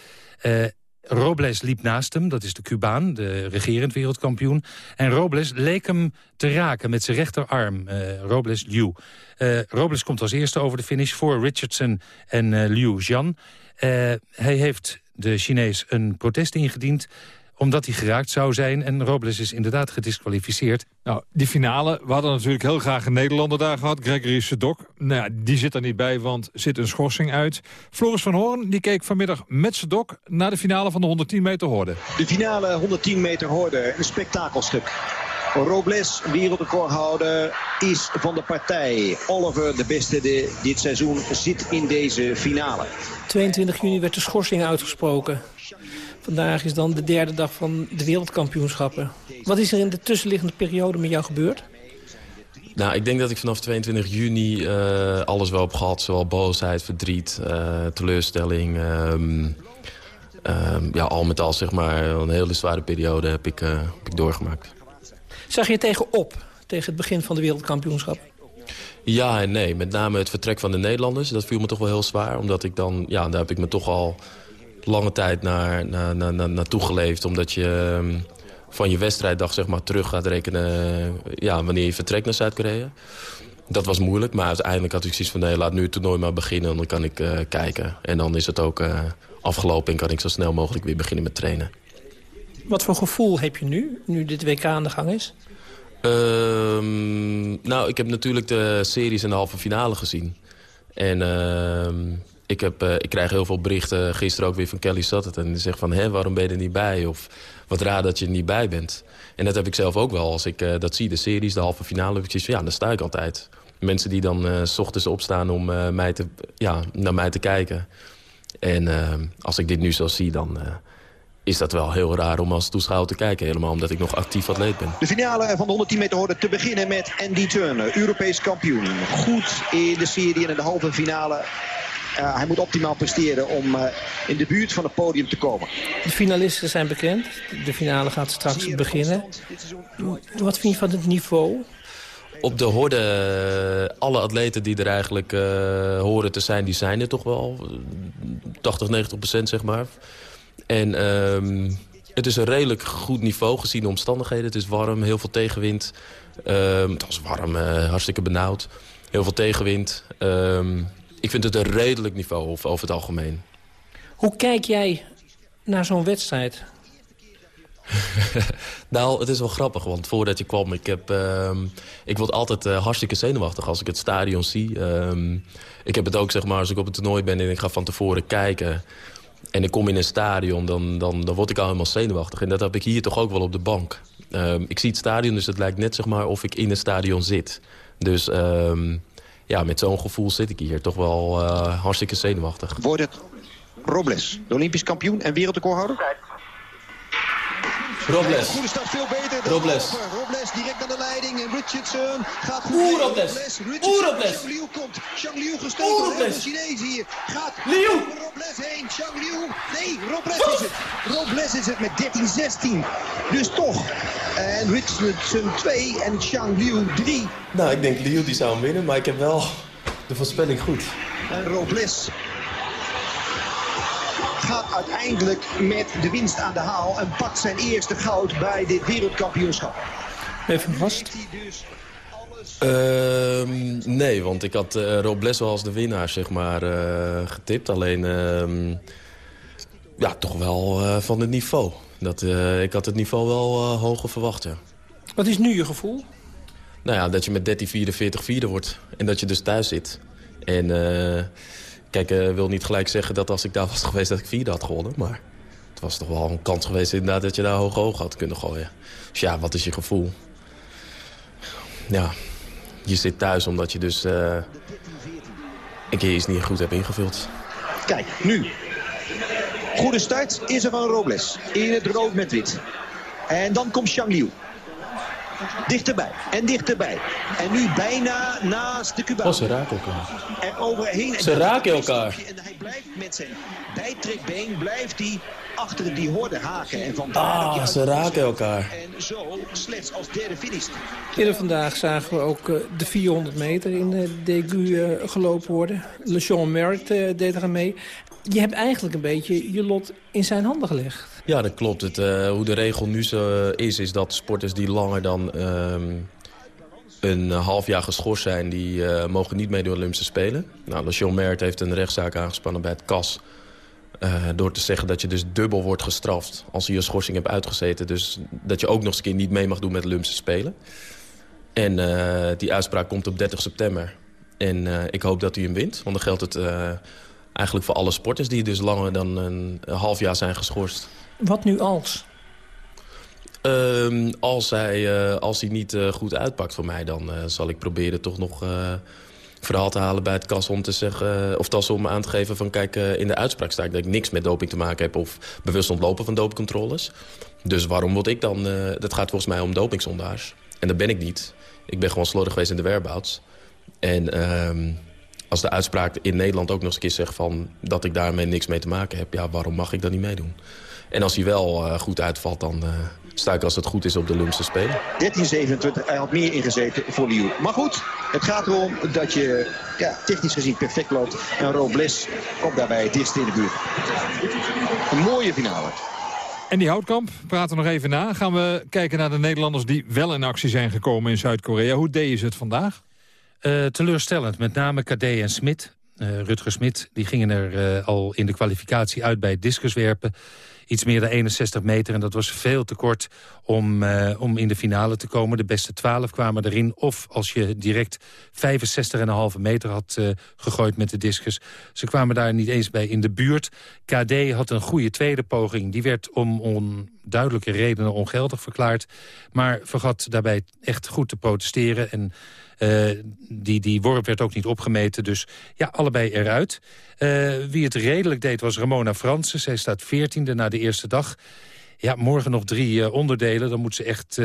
Robles liep naast hem, dat is de Cubaan, de regerend wereldkampioen. En Robles leek hem te raken met zijn rechterarm, Robles Liu. Robles komt als eerste over de finish voor Richardson en Liu Jian. hij heeft de Chinees een protest ingediend omdat hij geraakt zou zijn. En Robles is inderdaad gedisqualificeerd. Nou, die finale, we hadden natuurlijk heel graag een Nederlander daar gehad. Gregory Sedok. Nou ja, die zit er niet bij, want zit een schorsing uit. Floris van Hoorn die keek vanmiddag met Sedok naar de finale van de 110 meter hoorde. De finale 110 meter hoorde, een spektakelstuk. Robles, wereldrecordhouder, is van de partij. Oliver, de beste de, dit seizoen, zit in deze finale. 22 juni werd de schorsing uitgesproken. Vandaag is dan de derde dag van de wereldkampioenschappen. Wat is er in de tussenliggende periode met jou gebeurd? Nou, ik denk dat ik vanaf 22 juni uh, alles wel heb gehad. Zowel boosheid, verdriet, uh, teleurstelling. Um, um, ja, al met al zeg maar een hele zware periode heb ik, uh, heb ik doorgemaakt. Zag je tegenop tegen het begin van de wereldkampioenschap? Ja en nee. Met name het vertrek van de Nederlanders. Dat viel me toch wel heel zwaar. Omdat ik dan, ja, daar heb ik me toch al lange tijd naar, naar, naar, naartoe geleefd. Omdat je um, van je wedstrijddag zeg maar, terug gaat rekenen ja, wanneer je vertrekt naar Zuid-Korea. Dat was moeilijk, maar uiteindelijk had ik zoiets van... nee, laat nu het toernooi maar beginnen en dan kan ik uh, kijken. En dan is het ook uh, afgelopen en kan ik zo snel mogelijk weer beginnen met trainen. Wat voor gevoel heb je nu, nu dit WK aan de gang is? Um, nou, ik heb natuurlijk de series en de halve finale gezien. En uh, ik, heb, uh, ik krijg heel veel berichten, gisteren ook weer van Kelly Sutton. En die zegt van, hé, waarom ben je er niet bij? Of wat raar dat je er niet bij bent. En dat heb ik zelf ook wel. Als ik uh, dat zie, de series, de halve finale, heb ik van, ja, dan sta ik altijd. Mensen die dan s ochtends opstaan om mij te, ja, naar mij te kijken. En als ik dit nu zo zie, dan is dat wel heel raar om als toeschouwer te kijken. Helemaal omdat ik nog actief atleet ben. De finale van de 110 meter hoorde te beginnen met Andy Turner, Europees kampioen. Goed in de serie en in de halve finale. Uh, hij moet optimaal presteren om uh, in de buurt van het podium te komen. De finalisten zijn bekend. De finale gaat straks beginnen. Wat vind je van het niveau? Op de horde, alle atleten die er eigenlijk uh, horen te zijn, die zijn er toch wel. 80, 90 procent zeg maar. En um, het is een redelijk goed niveau gezien de omstandigheden. Het is warm, heel veel tegenwind. Ehm, het was warm, uh, hartstikke benauwd. Heel veel tegenwind. Ehm, ik vind het een redelijk niveau over, over het algemeen. Hoe kijk jij naar zo'n wedstrijd? nou, het is wel grappig, want voordat je kwam... ik, heb, uh, ik word altijd uh, hartstikke zenuwachtig als ik het stadion zie. Um, ik heb het ook, zeg maar, als ik op het toernooi ben en ik ga van tevoren kijken... en ik kom in een stadion, dan, dan, dan word ik al helemaal zenuwachtig. En dat heb ik hier toch ook wel op de bank. Um, ik zie het stadion, dus het lijkt net zeg maar, of ik in een stadion zit. Dus um, ja, met zo'n gevoel zit ik hier toch wel uh, hartstikke zenuwachtig. Wordt het Robles, de Olympisch kampioen en wereldrecordhouder? Robles. Goede start, veel beter. Robles. Aan de leiding. En Richardson gaat goed. Robles. Oeh, Robles. Zhang Liu komt. Zhang Liu. Oeh, Robles. Chinees hier. Gaat Liu. Robles heen. Zhang Liu. Nee, Robles is het. Robles is het met 13-16. Dus toch. En Richardson 2 en Zhang Liu 3. Nou, ik denk Liu die zou hem winnen. Maar ik heb wel de voorspelling goed. En Robles gaat uiteindelijk met de winst aan de haal... en pakt zijn eerste goud bij dit wereldkampioenschap. Even vast. Uh, nee, want ik had uh, Robles wel als de winnaar zeg maar, uh, getipt. Alleen uh, ja, toch wel uh, van het niveau. Dat, ik had het niveau wel hoger verwacht, ja. Wat is nu je gevoel? Nou ja, dat je met 13 44 vierde wordt. En dat je dus thuis zit. En Kijk, ik wil niet gelijk zeggen dat als ik daar was geweest dat ik vierde had gewonnen. Maar het was toch wel een kans geweest inderdaad dat je daar hoog hoog had kunnen gooien. Dus ja, wat is je gevoel? Ja, je zit thuis omdat je dus uh, een keer iets niet goed hebt ingevuld. Kijk, nu. Goede start is er van Robles. In het rood met wit. En dan komt Shang Liu. Dichterbij en dichterbij. En nu bijna naast de Cubaan. Oh, ze raken elkaar. Overheen. Ze raken elkaar. En hij blijft met zijn bijtrekbeen blijft hij achter die horde haken. En van ah, ze raken elkaar. En zo slechts als derde finish. Eerder vandaag zagen we ook uh, de 400 meter in uh, Degu uh, gelopen worden. LeSean Merritt deed er aan mee. Je hebt eigenlijk een beetje je lot in zijn handen gelegd. Ja, dat klopt. Het, uh, hoe de regel nu zo is, is dat sporters die langer dan uh, een half jaar geschorst zijn... die uh, mogen niet meedoen aan Olympische Spelen. Nou, LeSean Merritt heeft een rechtszaak aangespannen bij het CAS... door te zeggen dat je dus dubbel wordt gestraft als je je schorsing hebt uitgezeten. Dus dat je ook nog eens een keer niet mee mag doen met de Olympische Spelen. En die uitspraak komt op 30 september. En ik hoop dat hij hem wint, want dan geldt het eigenlijk voor alle sporters... die dus langer dan een half jaar zijn geschorst. Wat nu als? Um, als, hij, uh, als hij niet uh, goed uitpakt voor mij... dan uh, zal ik proberen toch nog verhaal te halen bij het kas om te zeggen... of tas om aan te geven van kijk, in de uitspraak sta ik dat ik niks met doping te maken heb... of bewust ontlopen van dopingcontroles. Dus waarom word ik dan... dat gaat volgens mij om dopingzondaars. En dat ben ik niet. Ik ben gewoon slordig geweest in de whereabouts. En... Um, als de uitspraak in Nederland ook nog eens een keer zegt van dat ik daarmee niks mee te maken heb... ja, waarom mag ik dan niet meedoen? En als hij wel uh, goed uitvalt, dan uh, sta ik als het goed is op de Olympische Spelen. 13-27, hij had meer ingezeten voor Liu. Maar goed, het gaat erom dat je ja, technisch gezien perfect loopt. En Robles komt daarbij het dichtst in de buurt. Een mooie finale. En die houtkamp, praten we nog even na. Gaan we kijken naar de Nederlanders die wel in actie zijn gekomen in Zuid-Korea. Hoe deden ze het vandaag? Uh, teleurstellend, met name KD en Smit. Uh, Rutger Smit die gingen er uh, al in de kwalificatie uit bij het discuswerpen iets meer dan 61 meter. En dat was veel te kort om, uh, om in de finale te komen. De beste 12 kwamen erin. Of als je direct 65,5 meter had gegooid met de discus. Ze kwamen daar niet eens bij in de buurt. KD had een goede tweede poging. Die werd om onduidelijke redenen ongeldig verklaard. Maar vergat daarbij echt goed te protesteren. En uh, die, die worp werd ook niet opgemeten, dus ja, allebei eruit. Uh, wie het redelijk deed was Ramona Fransen. Zij staat veertiende na de eerste dag. Ja, morgen nog drie uh, onderdelen. Dan moet ze echt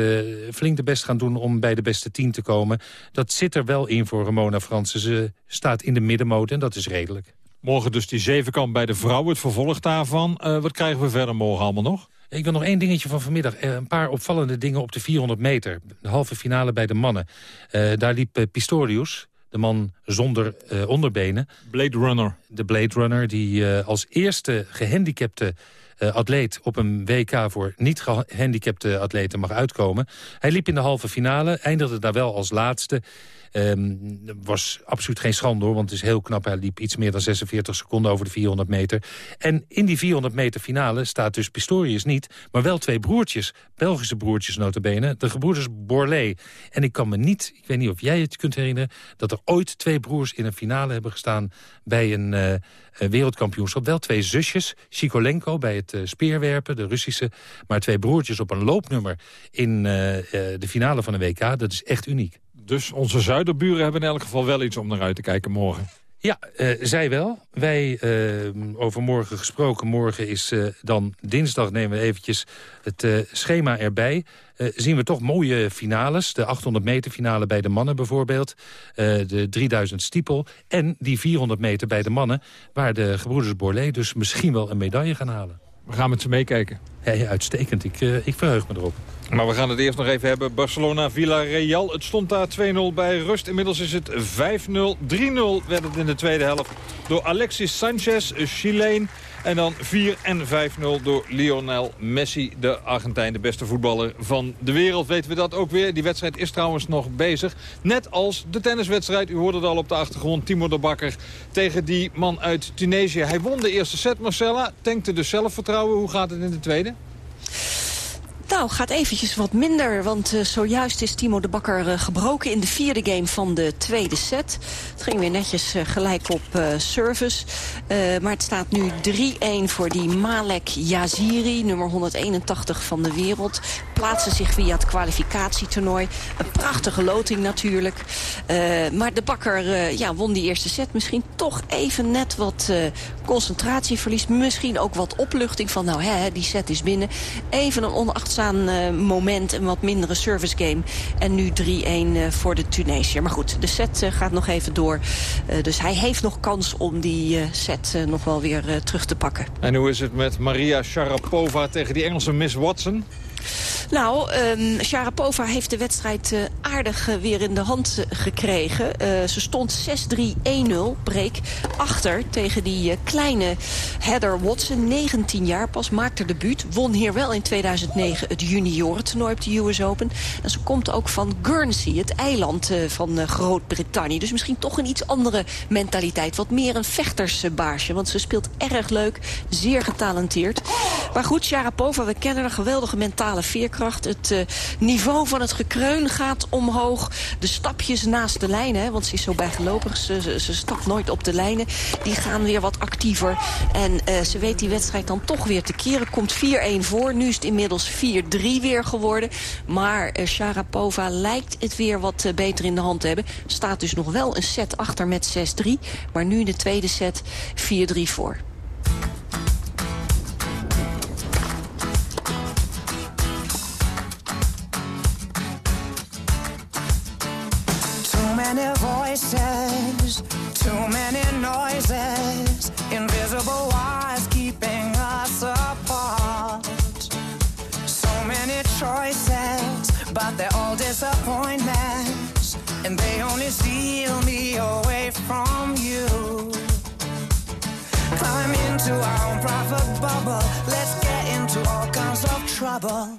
flink de best gaan doen om bij de beste tien te komen. Dat zit er wel in voor Ramona Fransen. Ze staat in de middenmode en dat is redelijk. Morgen dus die zevenkamp bij de vrouwen, het vervolg daarvan. wat krijgen we verder morgen allemaal nog? Ik wil nog één dingetje van vanmiddag. Eh, een paar opvallende dingen op de 400 meter. De halve finale bij de mannen. Uh, daar liep uh, Pistorius, de man zonder onderbenen. Blade Runner. De Blade Runner, die als eerste gehandicapte uh, atleet op een WK voor niet gehandicapte atleten mag uitkomen. Hij liep in de halve finale, eindigde daar wel als laatste. Um, was absoluut geen schande hoor, want het is heel knap. Hij liep iets meer dan 46 seconden over de 400 meter. En in die 400 meter finale staat dus Pistorius niet... maar wel twee broertjes, Belgische broertjes notabene. De gebroeders Borlée. En ik kan me niet, ik weet niet of jij het kunt herinneren... dat er ooit twee broers in een finale hebben gestaan... bij een uh, wereldkampioenschap. Wel twee zusjes, Shikolenko bij het uh, speerwerpen, de Russische... maar twee broertjes op een loopnummer in de finale van een WK. Dat is echt uniek. Dus onze zuiderburen hebben in elk geval wel iets om naar uit te kijken morgen. Ja, uh, zij wel. Wij, uh, over morgen gesproken, morgen is uh, dan dinsdag, nemen we eventjes het schema erbij. zien we toch mooie finales. De 800 meter finale bij de mannen bijvoorbeeld. de 3000 stiepel. En die 400 meter bij de mannen. Waar de gebroeders Borlée dus misschien wel een medaille gaan halen. We gaan met ze meekijken. Ja, uitstekend. Ik, ik verheug me erop. Maar we gaan het eerst nog even hebben. Barcelona-Villarreal. Het stond daar 2-0 bij rust. Inmiddels is het 5-0. 3-0 werd het in de tweede helft door Alexis Sanchez, Chileen. En dan 4 en 5-0 door Lionel Messi, de Argentijn, de beste voetballer van de wereld. Weten we dat ook weer. Die wedstrijd is trouwens nog bezig. Net als de tenniswedstrijd. U hoorde het al op de achtergrond. Timo de Bakker tegen die man uit Tunesië. Hij won de eerste set, Marcella. Tankte dus zelfvertrouwen. Hoe gaat het in de tweede? Nou, gaat eventjes wat minder, want uh, zojuist is Timo de Bakker uh, gebroken in de vierde game van de tweede set. Het ging weer netjes uh, gelijk op service. maar het staat nu 3-1 voor die Malek Yaziri, nummer 181 van de wereld. Plaatsen zich via het kwalificatietoernooi. Een prachtige loting natuurlijk. maar de Bakker ja, won die eerste set. Misschien toch even net wat concentratieverlies. Misschien ook wat opluchting van, nou hè, die set is binnen. Even een onachtzaam uh, moment, een wat mindere service game. En nu 3-1 uh, voor de Tunesiër. Maar goed, de set uh, gaat nog even door. dus hij heeft nog kans om die set nog wel weer terug te pakken. En hoe is het met Maria Sharapova tegen die Engelse Miss Watson? Nou, um, Sharapova heeft de wedstrijd uh, aardig uh, weer in de hand uh, gekregen. ze stond 6-3-1-0, break, achter tegen die kleine Heather Watson. 19 jaar pas, maakte debuut. Won hier wel in 2009 het juniorentoernooi op de US Open. En ze komt ook van Guernsey, het eiland van Groot-Brittannië. Dus misschien toch een iets andere mentaliteit. Wat meer een vechtersbaasje, want ze speelt erg leuk, zeer getalenteerd. Maar goed, Sharapova, we kennen een geweldige mentale veerkracht het uh, niveau van het gekreun gaat omhoog. De stapjes naast de lijnen, want ze is zo bijgelovig. Ze, ze, ze, stapt nooit op de lijnen. Die gaan weer wat actiever. En uh, ze weet die wedstrijd dan toch weer te keren. Komt 4-1 voor. Nu is het inmiddels 4-3 weer geworden. Maar uh, Sharapova lijkt het weer wat beter in de hand te hebben. Staat dus nog wel een set achter met 6-3. Maar nu in de tweede set 4-3 voor. Trouble.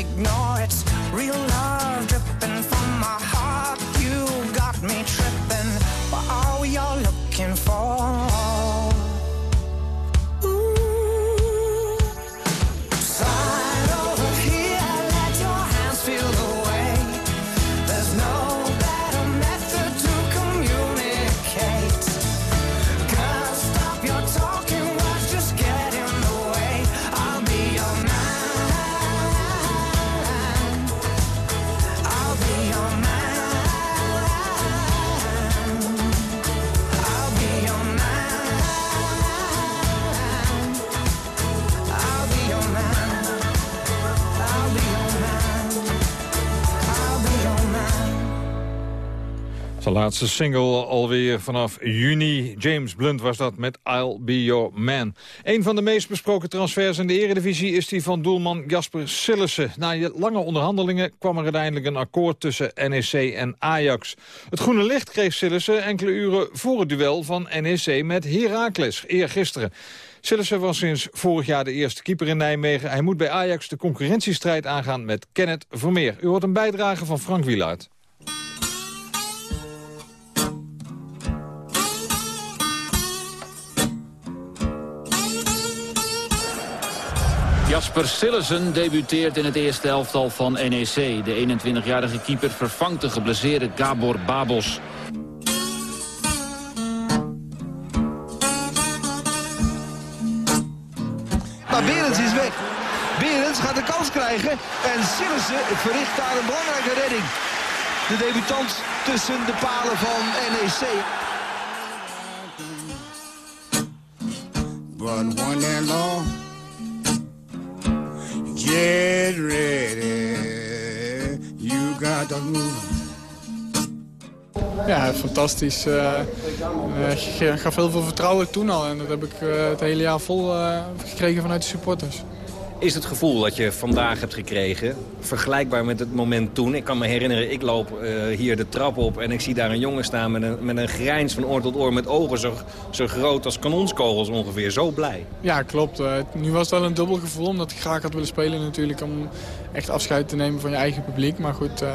ignore it. Zijn laatste single alweer vanaf juni. James Blunt was dat met I'll Be Your Man. Een van de meest besproken transfers in de eredivisie... is die van doelman Jasper Sillissen. Na lange onderhandelingen kwam er uiteindelijk een akkoord tussen NEC en Ajax. Het groene licht kreeg Sillissen enkele uren voor het duel van NEC met Heracles, eergisteren. Sillissen was sinds vorig jaar de eerste keeper in Nijmegen. Hij moet bij Ajax de concurrentiestrijd aangaan met Kenneth Vermeer. U hoort een bijdrage van Frank Wielaert. Jasper Sillessen debuteert in het eerste elftal van NEC. De 21-jarige keeper vervangt de geblesseerde Gabor Babos. Maar Berends is weg. Berends gaat de kans krijgen. En Sillissen verricht daar een belangrijke redding. De debutant tussen de palen van NEC. But one and long, get ready. You got to move. Ja, fantastisch. Ik gaf heel veel vertrouwen toen al en dat heb ik eh, het hele jaar vol eh, gekregen vanuit de supporters. Is het gevoel dat je vandaag hebt gekregen vergelijkbaar met het moment toen? Ik kan me herinneren, ik loop eh, hier de trap op en ik zie daar een jongen staan met een, met een grijns van oor tot oor met ogen zo, zo groot als kanonskogels ongeveer. Zo blij. Ja, klopt. Eh, nu was het wel een dubbel gevoel omdat ik graag had willen spelen natuurlijk om echt afscheid te nemen van je eigen publiek. Maar goed, eh,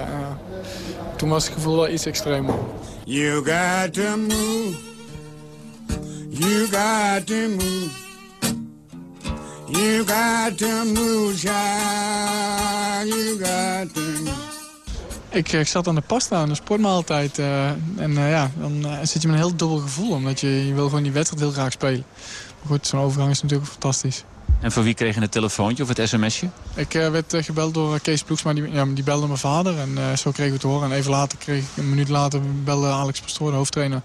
toen was het gevoel wel iets extremer. You got to move. You got to move. You got to move, child. You got to move. Ik, ik zat aan de pasta, aan de sportmaaltijd. eh, en eh, ja, dan eh, zit je met een heel dubbel gevoel. Omdat je, je wil gewoon die wedstrijd heel graag spelen. Maar goed, zo'n overgang is natuurlijk fantastisch. En voor wie kreeg je het telefoontje of het sms'je? Ik eh, werd eh, gebeld door eh, Kees Ploegsma, die, ja, die belde mijn vader. En eh, zo kregen we het te horen. En even later, kreeg, ik- een minuut later, belde Alex Pastoor, de hoofdtrainer...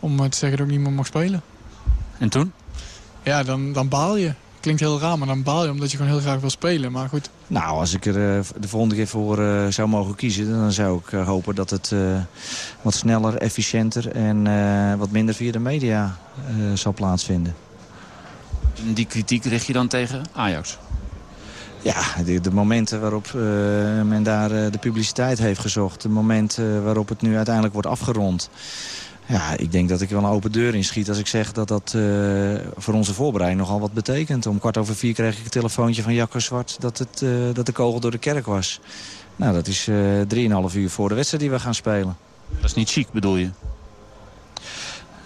om eh, te zeggen dat ik niet meer mag spelen. En toen? Ja, dan, dan baal je. Klinkt heel raar, maar dan baal je omdat je gewoon heel graag wil spelen. Maar goed, Nou, als ik er eh, de volgende keer voor eh, zou mogen kiezen... dan zou ik eh, hopen dat het eh, wat sneller, efficiënter... en eh, wat minder via de media eh, zal plaatsvinden. En die kritiek richt je dan tegen Ajax? Ja, de, de momenten waarop eh, men daar eh, de publiciteit heeft gezocht... de momenten waarop het nu uiteindelijk wordt afgerond... Ja, ik denk dat ik wel een open deur inschiet als ik zeg dat dat eh, voor onze voorbereiding nogal wat betekent. Om kwart over vier kreeg ik een telefoontje van Jacco Zwart dat, het, eh, dat de kogel door de kerk was. Nou, dat is eh drieënhalf uur voor de wedstrijd die we gaan spelen. Dat is niet chic, bedoel je?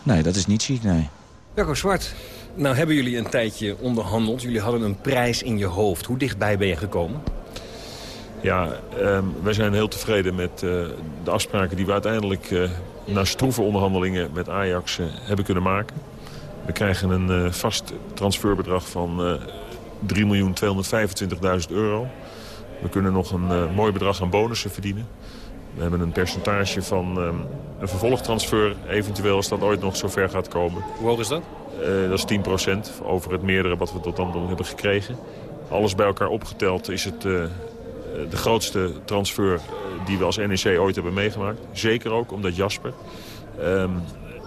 Nee, dat is niet chic, nee. Jacco Zwart, nou hebben jullie een tijdje onderhandeld. Jullie hadden een prijs in je hoofd. Hoe dichtbij ben je gekomen? Ja, ehm, wij zijn heel tevreden met eh, de afspraken die we uiteindelijk... eh, na stroeve onderhandelingen met Ajax eh, hebben kunnen maken. We krijgen een eh, vast transferbedrag van eh 3.225.000 euro. We kunnen nog een eh, mooi bedrag aan bonussen verdienen. We hebben een percentage van een vervolgtransfer, eventueel als dat ooit nog zover gaat komen. Hoe hoog is dat? Eh, dat is 10% over het meerdere wat we tot dan toe hebben gekregen. Alles bij elkaar opgeteld is het eh, de grootste transfer eh, die we als NEC ooit hebben meegemaakt. Zeker ook omdat Jasper ehm,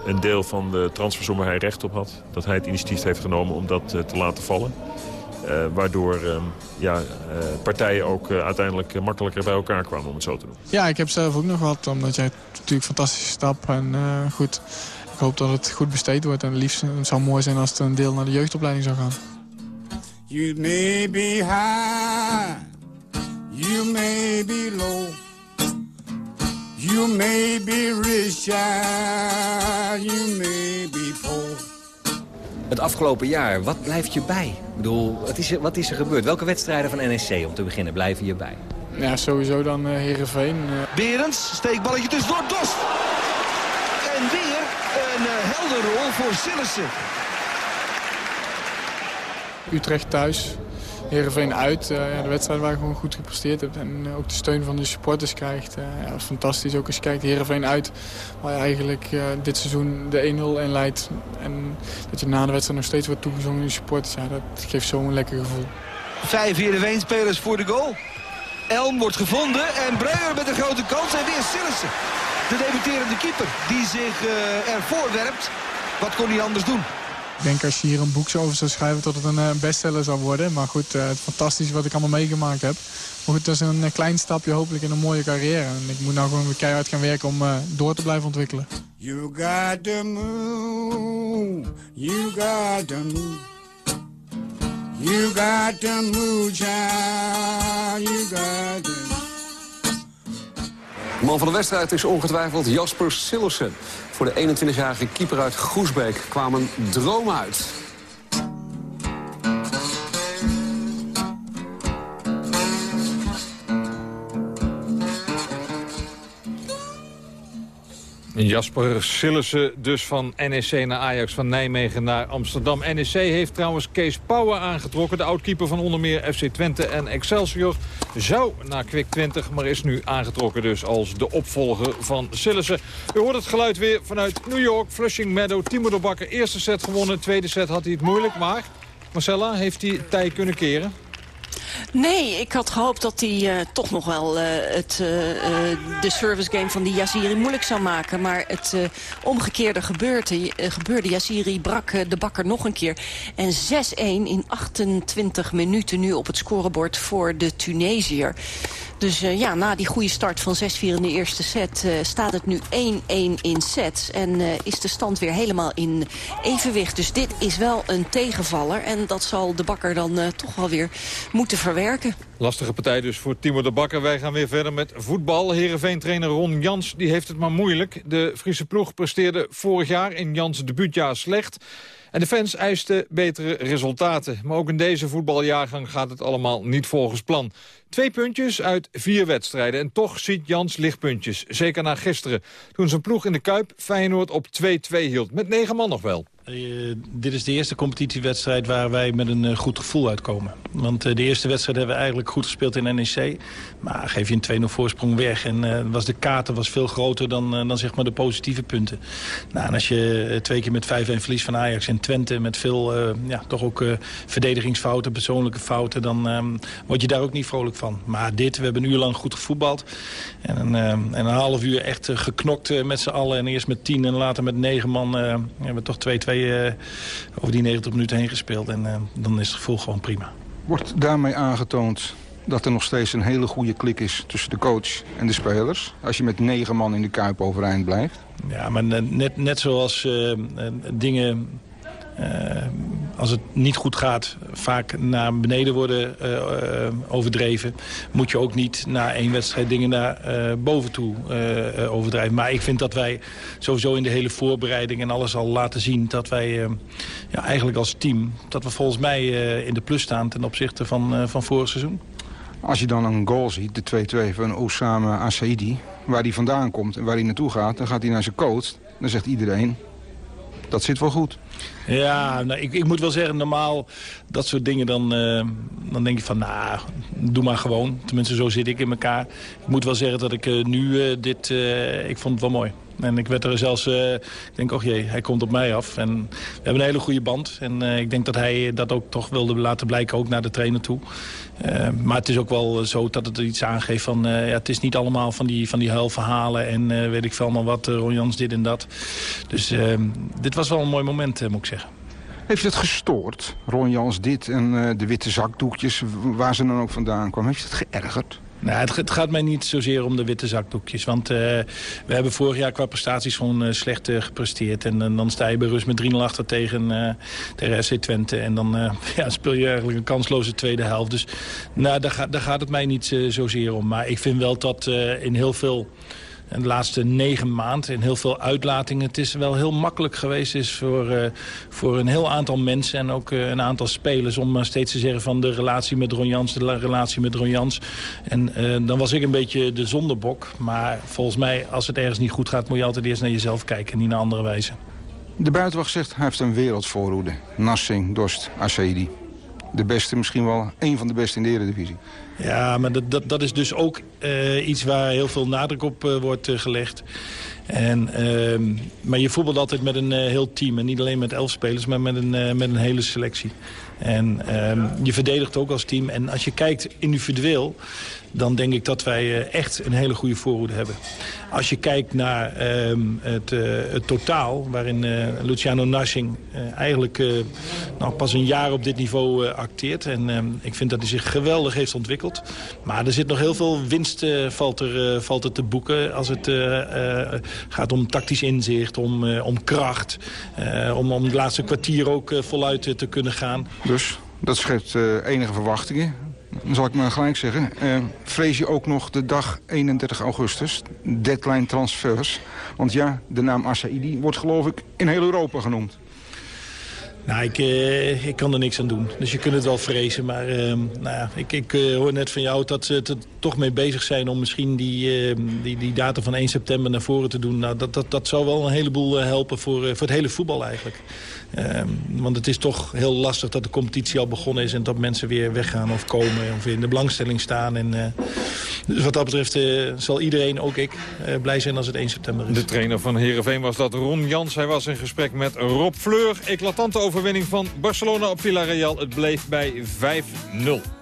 een deel van de transfersom waar hij recht op had... dat hij het initiatief heeft genomen om dat eh, te laten vallen. Eh, waardoor ehm, ja, eh, partijen ook eh, uiteindelijk eh, makkelijker bij elkaar kwamen, om het zo te doen. Ja, ik heb zelf ook nog wat, omdat jij natuurlijk fantastische stap. En eh, goed, ik hoop dat het goed besteed wordt. En het liefst het zou mooi zijn als het een deel naar de jeugdopleiding zou gaan. You may be high, you may be low, you may be rich, you may be poor. Het afgelopen jaar, wat blijft je bij? Ik bedoel, wat is er, wat is er gebeurd? Welke wedstrijden van NEC, om te beginnen, blijven je bij? Ja, sowieso dan eh Heerenveen. eh. Berends, steekballetje tussendoor, Dost. En weer een eh, helder rol voor Sillissen. Utrecht thuis, Heerenveen uit. Eh, ja, de wedstrijd waar ik gewoon goed gepresteerd heb. En eh, ook de steun van de supporters krijgt. Eh, ja, dat is fantastisch. Ook als je kijkt Heerenveen uit. Waar je eigenlijk dit seizoen de 1-0 in leidt. En dat je na de wedstrijd nog steeds wordt toegezongen in de supporters. Ja, dat geeft zo'n lekker gevoel. Vijf Heerenveen-spelers voor de goal. Elm wordt gevonden en Breuer met een grote kans en weer Sillissen. De debuterende keeper die zich ervoor werpt. Wat kon hij anders doen? Ik denk als je hier een boek over zou schrijven dat het een eh, bestseller zou worden. Maar goed, eh, het fantastische wat ik allemaal meegemaakt heb. Maar goed, dat is een eh, klein stapje hopelijk in een mooie carrière. En ik moet nou gewoon weer keihard gaan werken om eh, door te blijven ontwikkelen. You got to move, you got to move. You got to move, child, you got to De man van de wedstrijd is ongetwijfeld Jasper Sillissen. Voor de 21-jarige keeper uit Groesbeek kwamen dromen uit. Jasper Sillissen dus van NEC naar Ajax, van Nijmegen naar Amsterdam. NEC heeft trouwens Kees Pauwen aangetrokken. De oudkeeper van onder meer FC Twente en Excelsior zou naar Kwik 20... maar is nu aangetrokken dus als de opvolger van Sillissen. U hoort het geluid weer vanuit New York, Flushing Meadow. Timo de Bakker, eerste set gewonnen, tweede set had hij het moeilijk. Maar Marcella, heeft hij tij kunnen keren? Nee, ik had gehoopt dat hij eh, toch nog wel eh, het, eh, de service game van die Yaziri moeilijk zou maken. Maar het omgekeerde gebeurde. gebeurde. Yaziri brak de bakker nog een keer. En 6-1 in 28 minuten nu op het scorebord voor de Tunesiër. Dus ja, na die goede start van 6-4 in de eerste set staat het nu 1-1 in sets. En is de stand weer helemaal in evenwicht. Dus dit is wel een tegenvaller. En dat zal de bakker dan toch wel weer moeten verwerken. Lastige partij dus voor Timo de Bakker. Wij gaan weer verder met voetbal. Heerenveen-trainer Ron Jans die heeft het maar moeilijk. De Friese ploeg presteerde vorig jaar in Jans debuutjaar slecht. En de fans eisten betere resultaten. Maar ook in deze voetbaljaargang gaat het allemaal niet volgens plan. Twee puntjes uit vier wedstrijden. En toch ziet Jans lichtpuntjes. Zeker na gisteren. Toen zijn ploeg in de Kuip Feyenoord op 2-2 hield. Met negen man nog wel. Eh, dit is de eerste competitiewedstrijd waar wij met een eh, goed gevoel uitkomen. Want eh, de eerste wedstrijd hebben we eigenlijk goed gespeeld in NEC. Maar geef je een 2-0 voorsprong weg. En was de kaarten was veel groter dan, dan zeg maar de positieve punten. Nou, en als je twee keer met 5-1 verlies van Ajax en Twente... met veel ja, toch ook verdedigingsfouten, persoonlijke fouten... dan ehm, word je daar ook niet vrolijk van. Maar dit, we hebben een uur lang goed gevoetbald. En, een, ehm, en een half uur echt geknokt met z'n allen. En eerst met 10 en later met 9 man. hebben we toch 2-2 eh, over die 90 minuten heen gespeeld. En eh, dan is het gevoel gewoon prima. Wordt daarmee aangetoond dat er nog steeds een hele goede klik is tussen de coach en de spelers. Als je met negen man in de Kuip overeind blijft. Ja, maar net, net zoals eh, dingen... als het niet goed gaat, vaak naar beneden worden eh, eh, overdreven... moet je ook niet na één wedstrijd dingen naar eh, boven toe overdrijven. Maar ik vind dat wij sowieso in de hele voorbereiding en alles al laten zien... dat wij ja, eigenlijk als team, dat we volgens mij in de plus staan... ten opzichte van, van vorig seizoen. Als je dan een goal ziet, de 2-2 van Osama Asaidi... waar hij vandaan komt en waar hij naartoe gaat... dan gaat hij naar zijn coach. Dan zegt iedereen, dat zit wel goed. Ja, nou, ik, ik moet wel zeggen, normaal dat soort dingen, dan, eh, dan denk je van, nou, doe maar gewoon. Tenminste, zo zit ik in elkaar. Ik moet wel zeggen dat ik eh, nu eh, dit, ik vond het wel mooi. En ik werd er zelfs, ik denk, oh jee, hij komt op mij af. En we hebben een hele goede band. En ik denk dat hij dat ook toch wilde laten blijken, ook naar de trainer toe. Eh, maar het is ook wel zo dat het iets aangeeft van... eh, ja, het is niet allemaal van die, van die huilverhalen en eh, weet ik veel maar wat, uh, Ron Jans dit en dat. Dus eh, dit was wel een mooi moment, moet ik zeggen. Heeft het gestoord, Ron Jans, dit en de witte zakdoekjes, waar ze dan ook vandaan kwamen? Heeft het geërgerd? Nou, het, gaat mij niet zozeer om de witte zakdoekjes. Want eh, we hebben vorig jaar qua prestaties gewoon eh, slecht eh, gepresteerd. En dan sta je bij rust met 3-0 achter tegen, tegen SC Twente. En dan ja, speel je eigenlijk een kansloze tweede helft. Dus nou, daar, gaat- daar gaat het mij niet zozeer om. Maar ik vind wel dat in heel veel... En de laatste negen maanden in heel veel uitlatingen... het is wel heel makkelijk geweest is voor, eh, voor een heel aantal mensen... en ook eh, een aantal spelers om maar steeds te zeggen... van de relatie met Ron Jans, de la- relatie met Ron Jans. En eh, dan was ik een beetje de zondebok. Maar volgens mij, als het ergens niet goed gaat... moet je altijd eerst naar jezelf kijken, niet naar andere wijzen. De buitenwacht zegt hij heeft een wereldvoorhoede. Nassing, Dorst, Asaidi. De beste, misschien wel één van de beste in de Eredivisie. Ja, maar dat, dat, dat is dus ook eh, iets waar heel veel nadruk op eh, wordt eh, gelegd. En, ehm, maar je voetbalt altijd met een heel team. En niet alleen met elf spelers, maar met een, met een hele selectie. En ehm, je verdedigt ook als team. En als je kijkt individueel, dan denk ik dat wij eh, echt een hele goede voorhoede hebben. Als je kijkt naar ehm, het, eh, het totaal, waarin eh, Luciano Narsing eigenlijk nou, pas een jaar op dit niveau acteert. En ehm, ik vind dat hij zich geweldig heeft ontwikkeld. Maar er zit nog heel veel winst valt, er, valt er te boeken als het gaat om tactisch inzicht, om, om kracht. om, om het laatste kwartier ook voluit te kunnen gaan. Dus dat schept enige verwachtingen. Dan zal ik maar gelijk zeggen. eh, vrees je ook nog de dag 31 augustus, deadline transfers? Want ja, de naam Asaidi wordt geloof ik in heel Europa genoemd. Nou, ik, eh, ik kan er niks aan doen. Dus je kunt het wel vrezen. Maar eh, nou ja, ik, ik hoor net van jou dat ze er toch mee bezig zijn... om misschien die, die, die datum van 1 september naar voren te doen. Nou, dat, dat, dat zou wel een heleboel helpen voor, voor het hele voetbal eigenlijk. Eh, want het is toch heel lastig dat de competitie al begonnen is... en dat mensen weer weggaan of komen of in de belangstelling staan. En, eh, dus wat dat betreft eh, zal iedereen, ook ik, eh, blij zijn als het 1 september is. De trainer van Heerenveen was dat Ron Jans. Hij was in gesprek met Rob Fleur. Eclatante overwinning van Barcelona op Villarreal. Het bleef bij 5-0.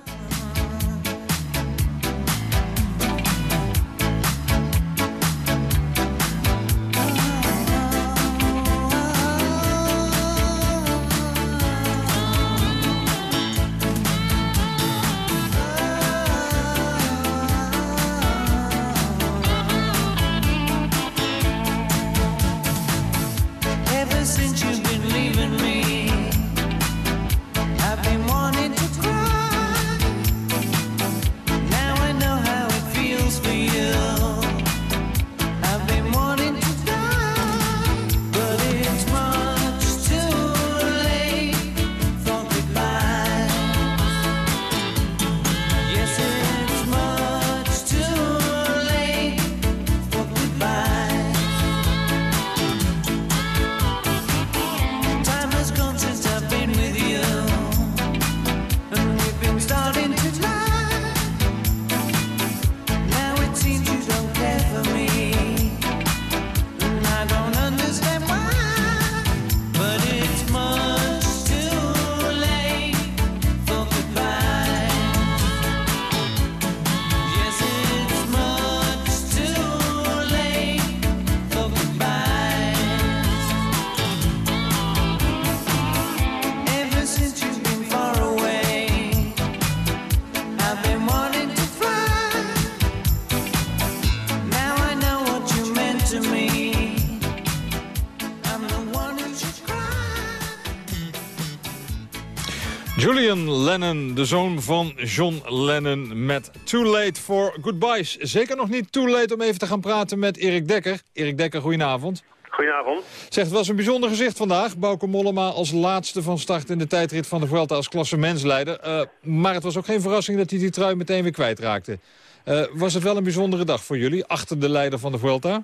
Lennon, de zoon van John Lennon met Too Late for Goodbyes. Zeker nog niet too late om even te gaan praten met Erik Dekker. Erik Dekker, goedenavond. Goedenavond. Zegt, het was een bijzonder gezicht vandaag. Bauke Mollema als laatste van start in de tijdrit van de Vuelta als klassementsleider. Uh, maar het was ook geen verrassing dat hij die trui meteen weer kwijtraakte. Uh, was het wel een bijzondere dag voor jullie, achter de leider van de Vuelta?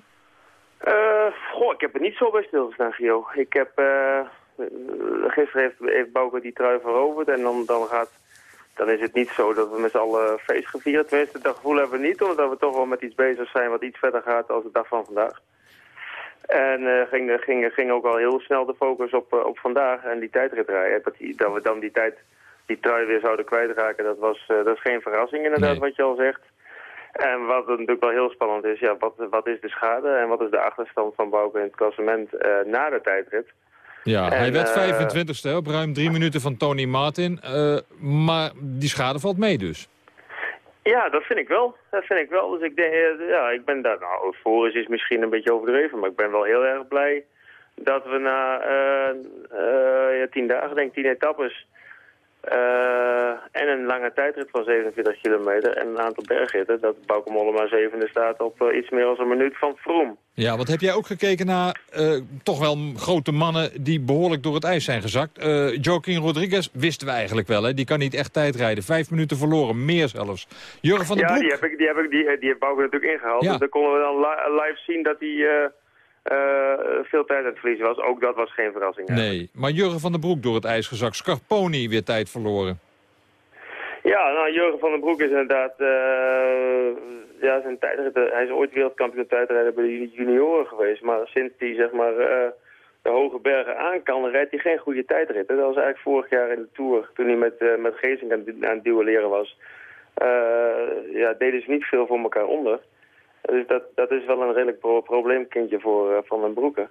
Uh, goh, ik heb er niet zo bij stilgestaan, Gio. Ik heb... Uh, gisteren heeft, heeft Bauke die trui veroverd en dan, dan gaat... Dan is het niet zo dat we met z'n allen feest gaan vieren. Tenminste, dat gevoel hebben we niet, omdat we toch wel met iets bezig zijn wat iets verder gaat dan de dag van vandaag. En uh, ging, ging, ging ook al heel snel de focus op, uh, op vandaag en die tijdrit rijden. Dat, die, dat we dan die tijd, die trui weer zouden kwijtraken, dat, was, uh, dat is geen verrassing inderdaad nee. wat je al zegt. En wat natuurlijk wel heel spannend is, ja, wat, wat is de schade en wat is de achterstand van Bouke in het klassement na de tijdrit? Ja, hij werd eh, 25ste op ruim drie minuten van Tony Martin. eh, maar die schade valt mee dus. Ja, dat vind ik wel. Dat vind ik wel. Dus ik denk, eh, ja, ik ben daar, nou, euforisch is misschien een beetje overdreven, maar ik ben wel heel erg blij dat we na eh, eh, ja, tien dagen, denk ik, tien etappes, eh, en een lange tijdrit van 47 kilometer en een aantal bergritten, dat Bauke Mollema zevende staat op eh, iets meer dan een minuut van Vroom. Ja, wat heb jij ook gekeken naar eh, toch wel grote mannen die behoorlijk door het ijs zijn gezakt? Joaquin Rodriguez wisten we eigenlijk wel, hè? Die kan niet echt tijdrijden. Vijf minuten verloren, meer zelfs. Jurgen van der ja, Broek. die heb ik, die heb ik, die, die heeft Bauke natuurlijk ingehaald. Ja. Dus dan konden we dan li- live zien dat hij veel tijd aan het verliezen was. Ook dat was geen verrassing. eigenlijk. Nee, maar Jurgen van der Broek door het ijs gezakt. Scarponi weer tijd verloren. Ja, nou, Jurgen van den Broek is inderdaad... eh, ja, zijn tijdrit, hij is ooit wereldkampioen tijdrijden bij de junioren geweest. Maar sinds hij zeg maar, eh, de hoge bergen aan kan, rijdt hij geen goede tijdritten. Dat was eigenlijk vorig jaar in de Tour, toen hij met, uh, met Geesink aan, aan het duelleren was. Ja, deden ze niet veel voor elkaar onder. Dus dat, dat is wel een redelijk pro probleemkindje voor uh, Van den Broeke.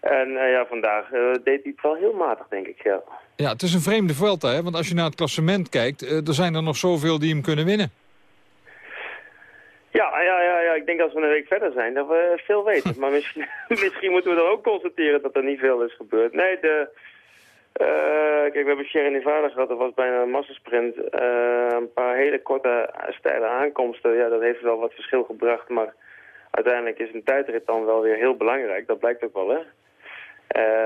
En uh, ja, vandaag uh, deed hij het wel heel matig, denk ik, ja. Ja, het is een vreemde Vuelta, hè? Want als je naar het klassement kijkt, er zijn er nog zoveel die hem kunnen winnen. Ja, ja, ja, ja, ik denk als we een week verder zijn, dat we veel weten. maar misschien, misschien moeten we dan ook constateren dat er niet veel is gebeurd. Nee, de... Uh, kijk, we hebben Sierra Nevada gehad, dat was bijna een massasprint. Uh, een paar hele korte, steile aankomsten, ja, dat heeft wel wat verschil gebracht. Maar uiteindelijk is een tijdrit dan wel weer heel belangrijk, dat blijkt ook wel, hè.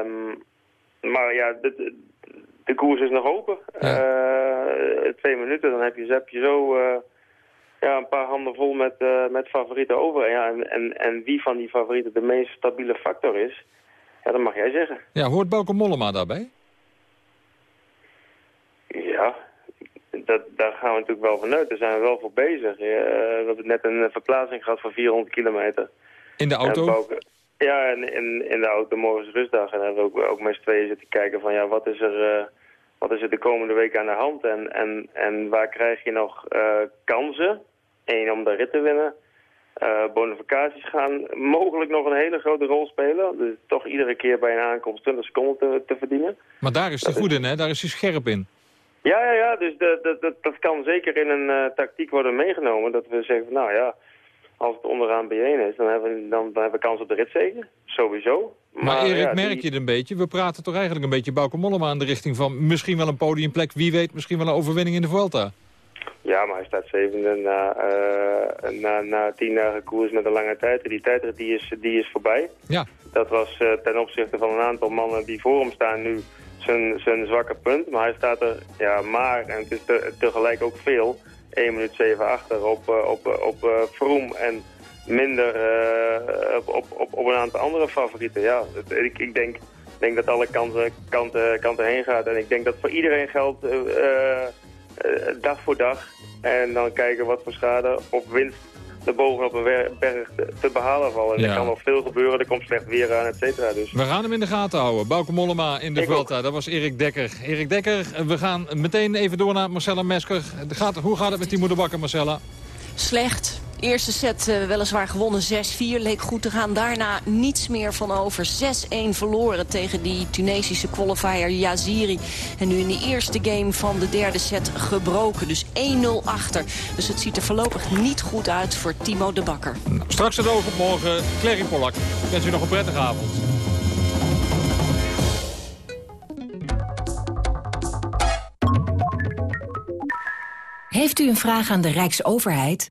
Um, maar ja, de, de, koers is nog open. Ja. Uh, twee minuten, dan heb je, heb je zo ja, een paar handen vol met, met favorieten over. Ja, en, en, en wie van die favorieten de meest stabiele factor is, ja, dat mag jij zeggen. Ja, hoort Bauke Mollema daarbij? Ja, dat, daar gaan we natuurlijk wel vanuit. Daar zijn we wel voor bezig. We hebben net een verplaatsing gehad van 400 kilometer. In de auto? Ja, in, in, in, de auto morgens rustdag. En dan hebben we ook, ook met z'n tweeën zitten kijken van ja, wat is er, uh, wat is er de komende week aan de hand? En, en, en waar krijg je nog uh, kansen? Eén, om de rit te winnen. Uh, bonificaties gaan mogelijk nog een hele grote rol spelen. Dus toch iedere keer bij een aankomst 20 seconden te, te verdienen. Maar daar is hij goed in, hè? Daar is hij scherp in. Ja, ja, ja. Dus de, dat kan zeker in een uh, tactiek worden meegenomen. Dat we zeggen, van, nou ja, als het onderaan B1 is, dan hebben we, dan, dan hebben we kans op de ritzegen. Sowieso. Maar, maar Erik, ja, merk die... je het een beetje? We praten toch eigenlijk een beetje Bauke Mollema in de richting van misschien wel een podiumplek. Wie weet, misschien wel een overwinning in de Vuelta. Ja, maar hij staat zevende na, uh, na, na tien dagen koers met een lange tijd. Die tijd die is, die is voorbij. Ja. Dat was uh, ten opzichte van een aantal mannen die voor hem staan nu zijn, zwakke punt. Maar hij staat er ja, maar, en het is te, tegelijk ook veel, 1 minuut 7 achter op, uh, op, op uh, Vroom en minder op, op, op, op een aantal andere favorieten. Ja, ik, ik denk, denk dat alle kanten, kanten, kanten heen gaat. En ik denk dat voor iedereen geldt dag voor dag. En dan kijken wat voor schade of winst bovenop een berg te, behalen vallen. Ja. er kan nog veel gebeuren, er komt slecht weer aan, et cetera. Dus. We gaan hem in de gaten houden. Bauke Mollema in de Ik Vuelta. ook. Dat was Erik Dekker. Erik Dekker, we gaan meteen even door naar Marcella Mesker. Gaat, hoe gaat het met Timo de Bakker, Marcella? Slecht. Eerste set uh, weliswaar gewonnen 6-4. Leek goed te gaan. Daarna niets meer van over. 6-1 verloren tegen die Tunesische qualifier Yaziri. En nu in de eerste game van de derde set gebroken. Dus 1-0 achter. Dus het ziet er voorlopig niet goed uit voor Timo de Bakker. Nou, straks het oog op morgen. Clary Polak. Ik wens u nog een prettige avond. Heeft u een vraag aan de Rijksoverheid?